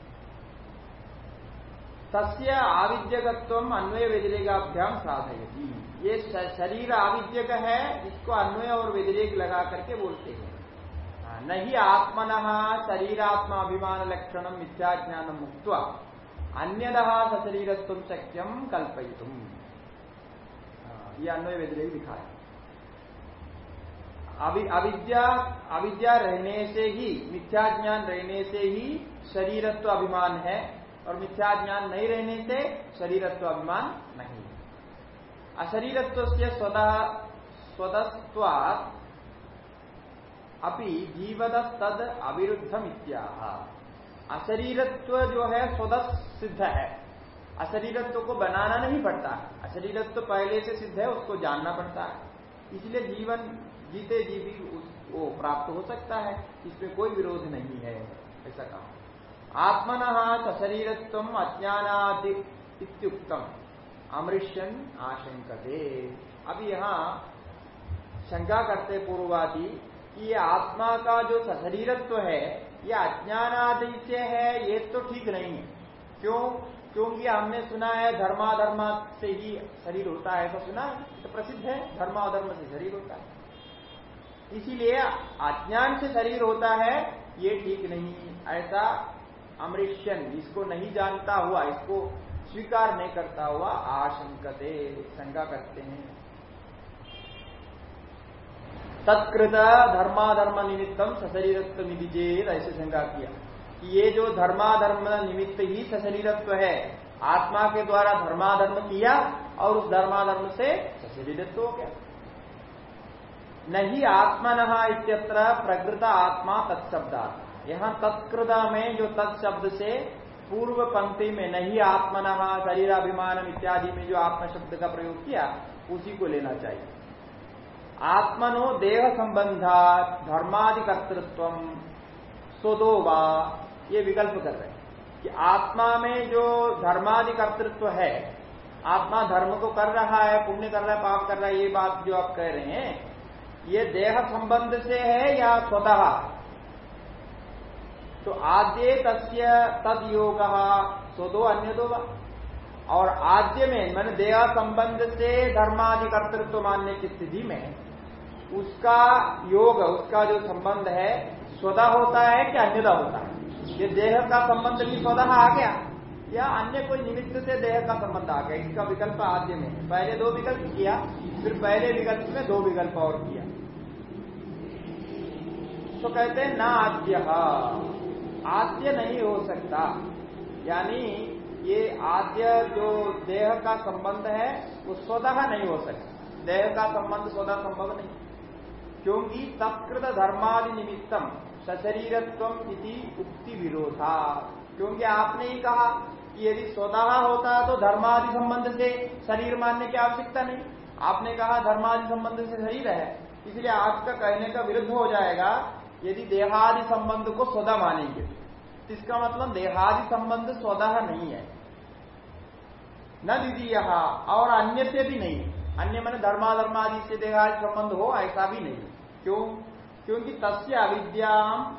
तस्य आविद्यकत्व अन्वय व्यतिरेकाभ्याम साधयती। ये शरीर आविद्यक है इसको अन्वय और व्यतिरेक लगा करके बोलते हाँ, नहीं आत्मन शरीरात्मा अभिमान लक्षण मिथ्या ज्ञान मुक्त अन्यद सशरीरत्व शक्यम कल्पयितुम हाँ, ये अन्वय व्यतिरेक दिखाया अविद्या अविद्या रहने से ही मिथ्या ज्ञान रहने से ही शरीरत्व अभिमान है और मिथ्या ज्ञान नहीं रहने से शरीरत्व अभिमान नहीं अशरीरत्व से स्वतः स्वतस्वात अभी जीवद तद अविरुद्धम इत्याह अशरीरत्व जो है स्वतः सिद्ध है। अशरीरत्व को बनाना नहीं पड़ता। अशरीरत्व पहले से सिद्ध है, उसको जानना पड़ता है। इसलिए जीवन जीते जी भी वो प्राप्त हो सकता है। इसमें कोई विरोध नहीं है, ऐसा कहा। आत्मन सशरीरत्व अज्ञानादित्युक्तम अमृष्यन आशंकते। अब यहाँ शंका करते पूर्वादि कि ये आत्मा का जो सशरीरत्व है ये अज्ञानादि से है, ये तो ठीक नहीं है। क्यों? क्योंकि हमने सुना है, धर्माधर्म से ही शरीर होता है ऐसा सुना है तो प्रसिद्ध है, धर्माधर्म से शरीर होता है। इसीलिए अज्ञान से शरीर होता है, ये ठीक नहीं ऐसा अमृष्यन इसको नहीं जानता हुआ, इसको स्वीकार नहीं करता हुआ आशंकते, शंका करते हैं। तत्कृत धर्माधर्म निमित्तम सशरीरत्व निधिजेद ऐसे शंका किया। कि ये जो धर्माधर्म निमित्त ही सशरीरत्व है, आत्मा के द्वारा धर्माधर्म किया और उस धर्माधर्म से सशरीरत्व हो गया। नहीं आत्मन इत्यत्र प्रकृत आत्मा तत्शब्दार्थ यहाँ तत्कृदा में जो तत्शब्द से पूर्व पंक्ति में नहीं आत्मन शरीराभिमान इत्यादि में जो आत्म शब्द का प्रयोग किया, उसी को लेना चाहिए। आत्मनो देह संबंधा धर्माधिकर्तृत्व स्वदो वा, ये विकल्प कर रहे हैं कि आत्मा में जो धर्माधिकर्तृत्व है, आत्मा धर्म को कर रहा है, पुण्य कर रहा है, पाप कर रहा है, ये बात जो आप कह रहे हैं, ये देह संबंध से है या स्वतः? तो आद्य तस्य तद योग सो दो अन्य दो और आद्य में, मैंने देह संबंध से धर्माधिकर्तृत्व मानने की स्थिति में उसका योग, उसका जो संबंध है स्वदा होता है कि अन्यदा होता है? ये देह का संबंध भी स्वदा आ गया, या अन्य कोई निमित्त से देह का संबंध आ गया? इसका विकल्प आद्य में पहले दो विकल्प किया, फिर पहले विकल्प में दो विकल्प और किया। तो कहते हैं, ना आद्य आद्य नहीं हो सकता। यानी ये आद्य जो देह का संबंध है, वो स्वतः नहीं हो सकता। देह का संबंध स्वतः संभव नहीं। क्योंकि तत्कृत धर्मादि निमित्तम सशरीरत्व इति उक्ति विरोधा क्योंकि आपने ही कहा कि यदि स्वतः होता तो धर्मादि संबंध से शरीर मानने की आवश्यकता नहीं। आपने कहा धर्मादि संबंध से शरीर है, इसलिए आपका कहने का विरुद्ध हो जाएगा, यदि देहादि संबंध को स्वदा मानेंगे तो। इसका मतलब देहादि संबंध स्वतः नहीं है। न दीदी द्वितीय, और अन्य से भी नहीं। अन्य मैंने धर्माधर्मादि से देहादि संबंध हो, ऐसा भी नहीं। क्यों? क्योंकि तस्य अविद्याम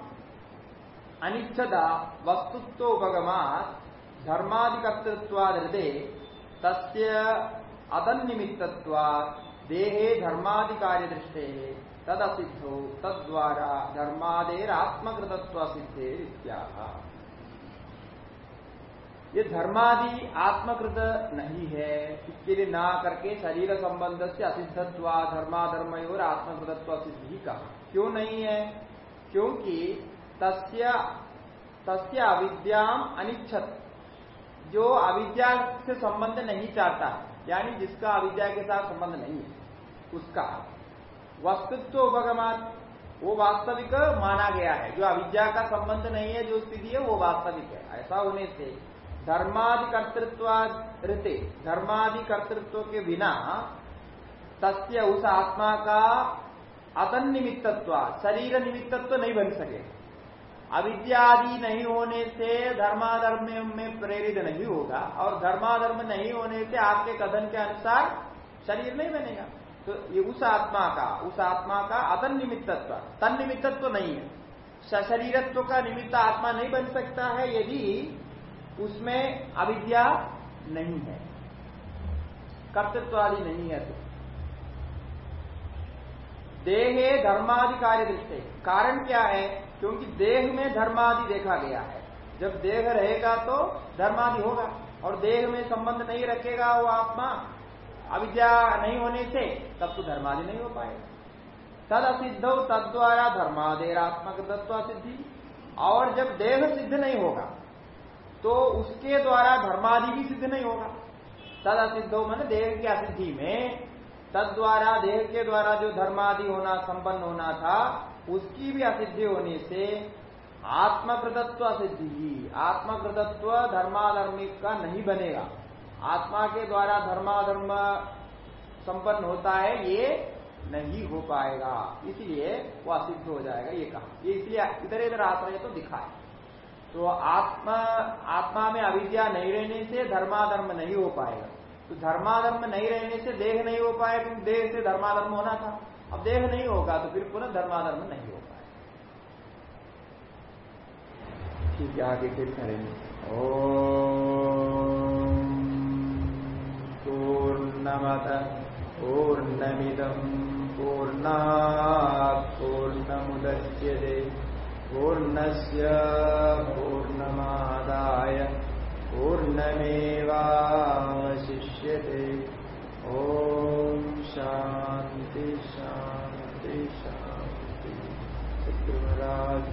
अनिच्छता वस्तुत्वोपगमा धर्माधिकर्तृत्वादे तस्य निमित्तवाद देहे धर्माधिकार्य दृष्टे तद असिद्धो तद्वारा धर्मादेर आत्मकृतत्व सिद्धे ये धर्मादि आत्मकृत नहीं है। इसके लिए ना करके शरीर संबंध से असिद्धत्व धर्माधर्म और आत्मकृतत्व सिद्धि कहा। क्यों नहीं है? क्योंकि तस्य तस्य अविद्याम अनिच्छत। जो अविद्या से संबंध नहीं चाहता, यानी जिसका अविद्या के साथ संबंध नहीं है, उसका। वस्तुत्व उपगमान वो वास्तविक माना गया है। जो अविद्या का संबंध नहीं है, जो स्थिति है, वो वास्तविक है। ऐसा होने से धर्मादि कर्तृत्व रहते धर्मादि कर्तृत्व के बिना तस्य उस आत्मा का अतन निमित्तत्व शरीर निमित्तत्व नहीं बन सके। अविद्यादि नहीं होने से धर्माधर्म में प्रेरित नहीं होगा, और धर्माधर्म नहीं होने से आपके कथन के अनुसार शरीर नहीं बनेगा। तो ये उस आत्मा का, उस आत्मा का अतन निमित्तत्व तन निमित्तत्व नहीं है। सशरीरत्व का निमित्त आत्मा नहीं बन सकता है, यदि उसमें अविद्या नहीं है। कर्तृत्व आदि नहीं है तो। देहे धर्मादि कार्य दृष्टि। कारण क्या है? क्योंकि देह में धर्मादि देखा गया है। जब देह रहेगा तो धर्मादि होगा, और देह में संबंध नहीं रखेगा वो आत्मा, अविद्या नहीं होने से, तब तो धर्मादि नहीं हो पाएगा। तद असिद्ध तद द्वारा धर्मादेरात्मक तत्व सिद्धि और जब देह सिद्ध नहीं होगा तो उसके द्वारा धर्मादि भी सिद्ध नहीं होगा। तद असिद्ध मन देह की असिद्धि में तद द्वारा देह के द्वारा जो धर्मादि होना, संपन्न होना था, उसकी भी असिद्धि होने से आत्मकृतत्व असिद्धि आत्मकृतत्व धर्माधर्मिक का नहीं बनेगा। आत्मा के द्वारा धर्माधर्म संपन्न होता है, ये नहीं हो पाएगा। इसलिए वो असिद्ध हो जाएगा, ये कहा। इसलिए इधर इधर आश्रय तो दिखाए तो आत्मा आत्मा में अविद्या नहीं रहने से धर्माधर्म नहीं हो पाएगा। तो धर्माधर्म नहीं रहने से देह नहीं हो पाएगा क्योंकि देह से धर्माधर्म होना था। अब देह नहीं होगा तो फिर पुनः धर्माधर्म नहीं हो पाएगा ठीक है, आगे फिर करेंगे। ओ पूर्णमत पूर्णमिदम् पूर्णात् पूर्णमुदच्यते। पूर्णस्य पूर्णमादाय पूर्णमेवावशिष्यते। ॐ शांति शांति शान्ति। शुक्रराज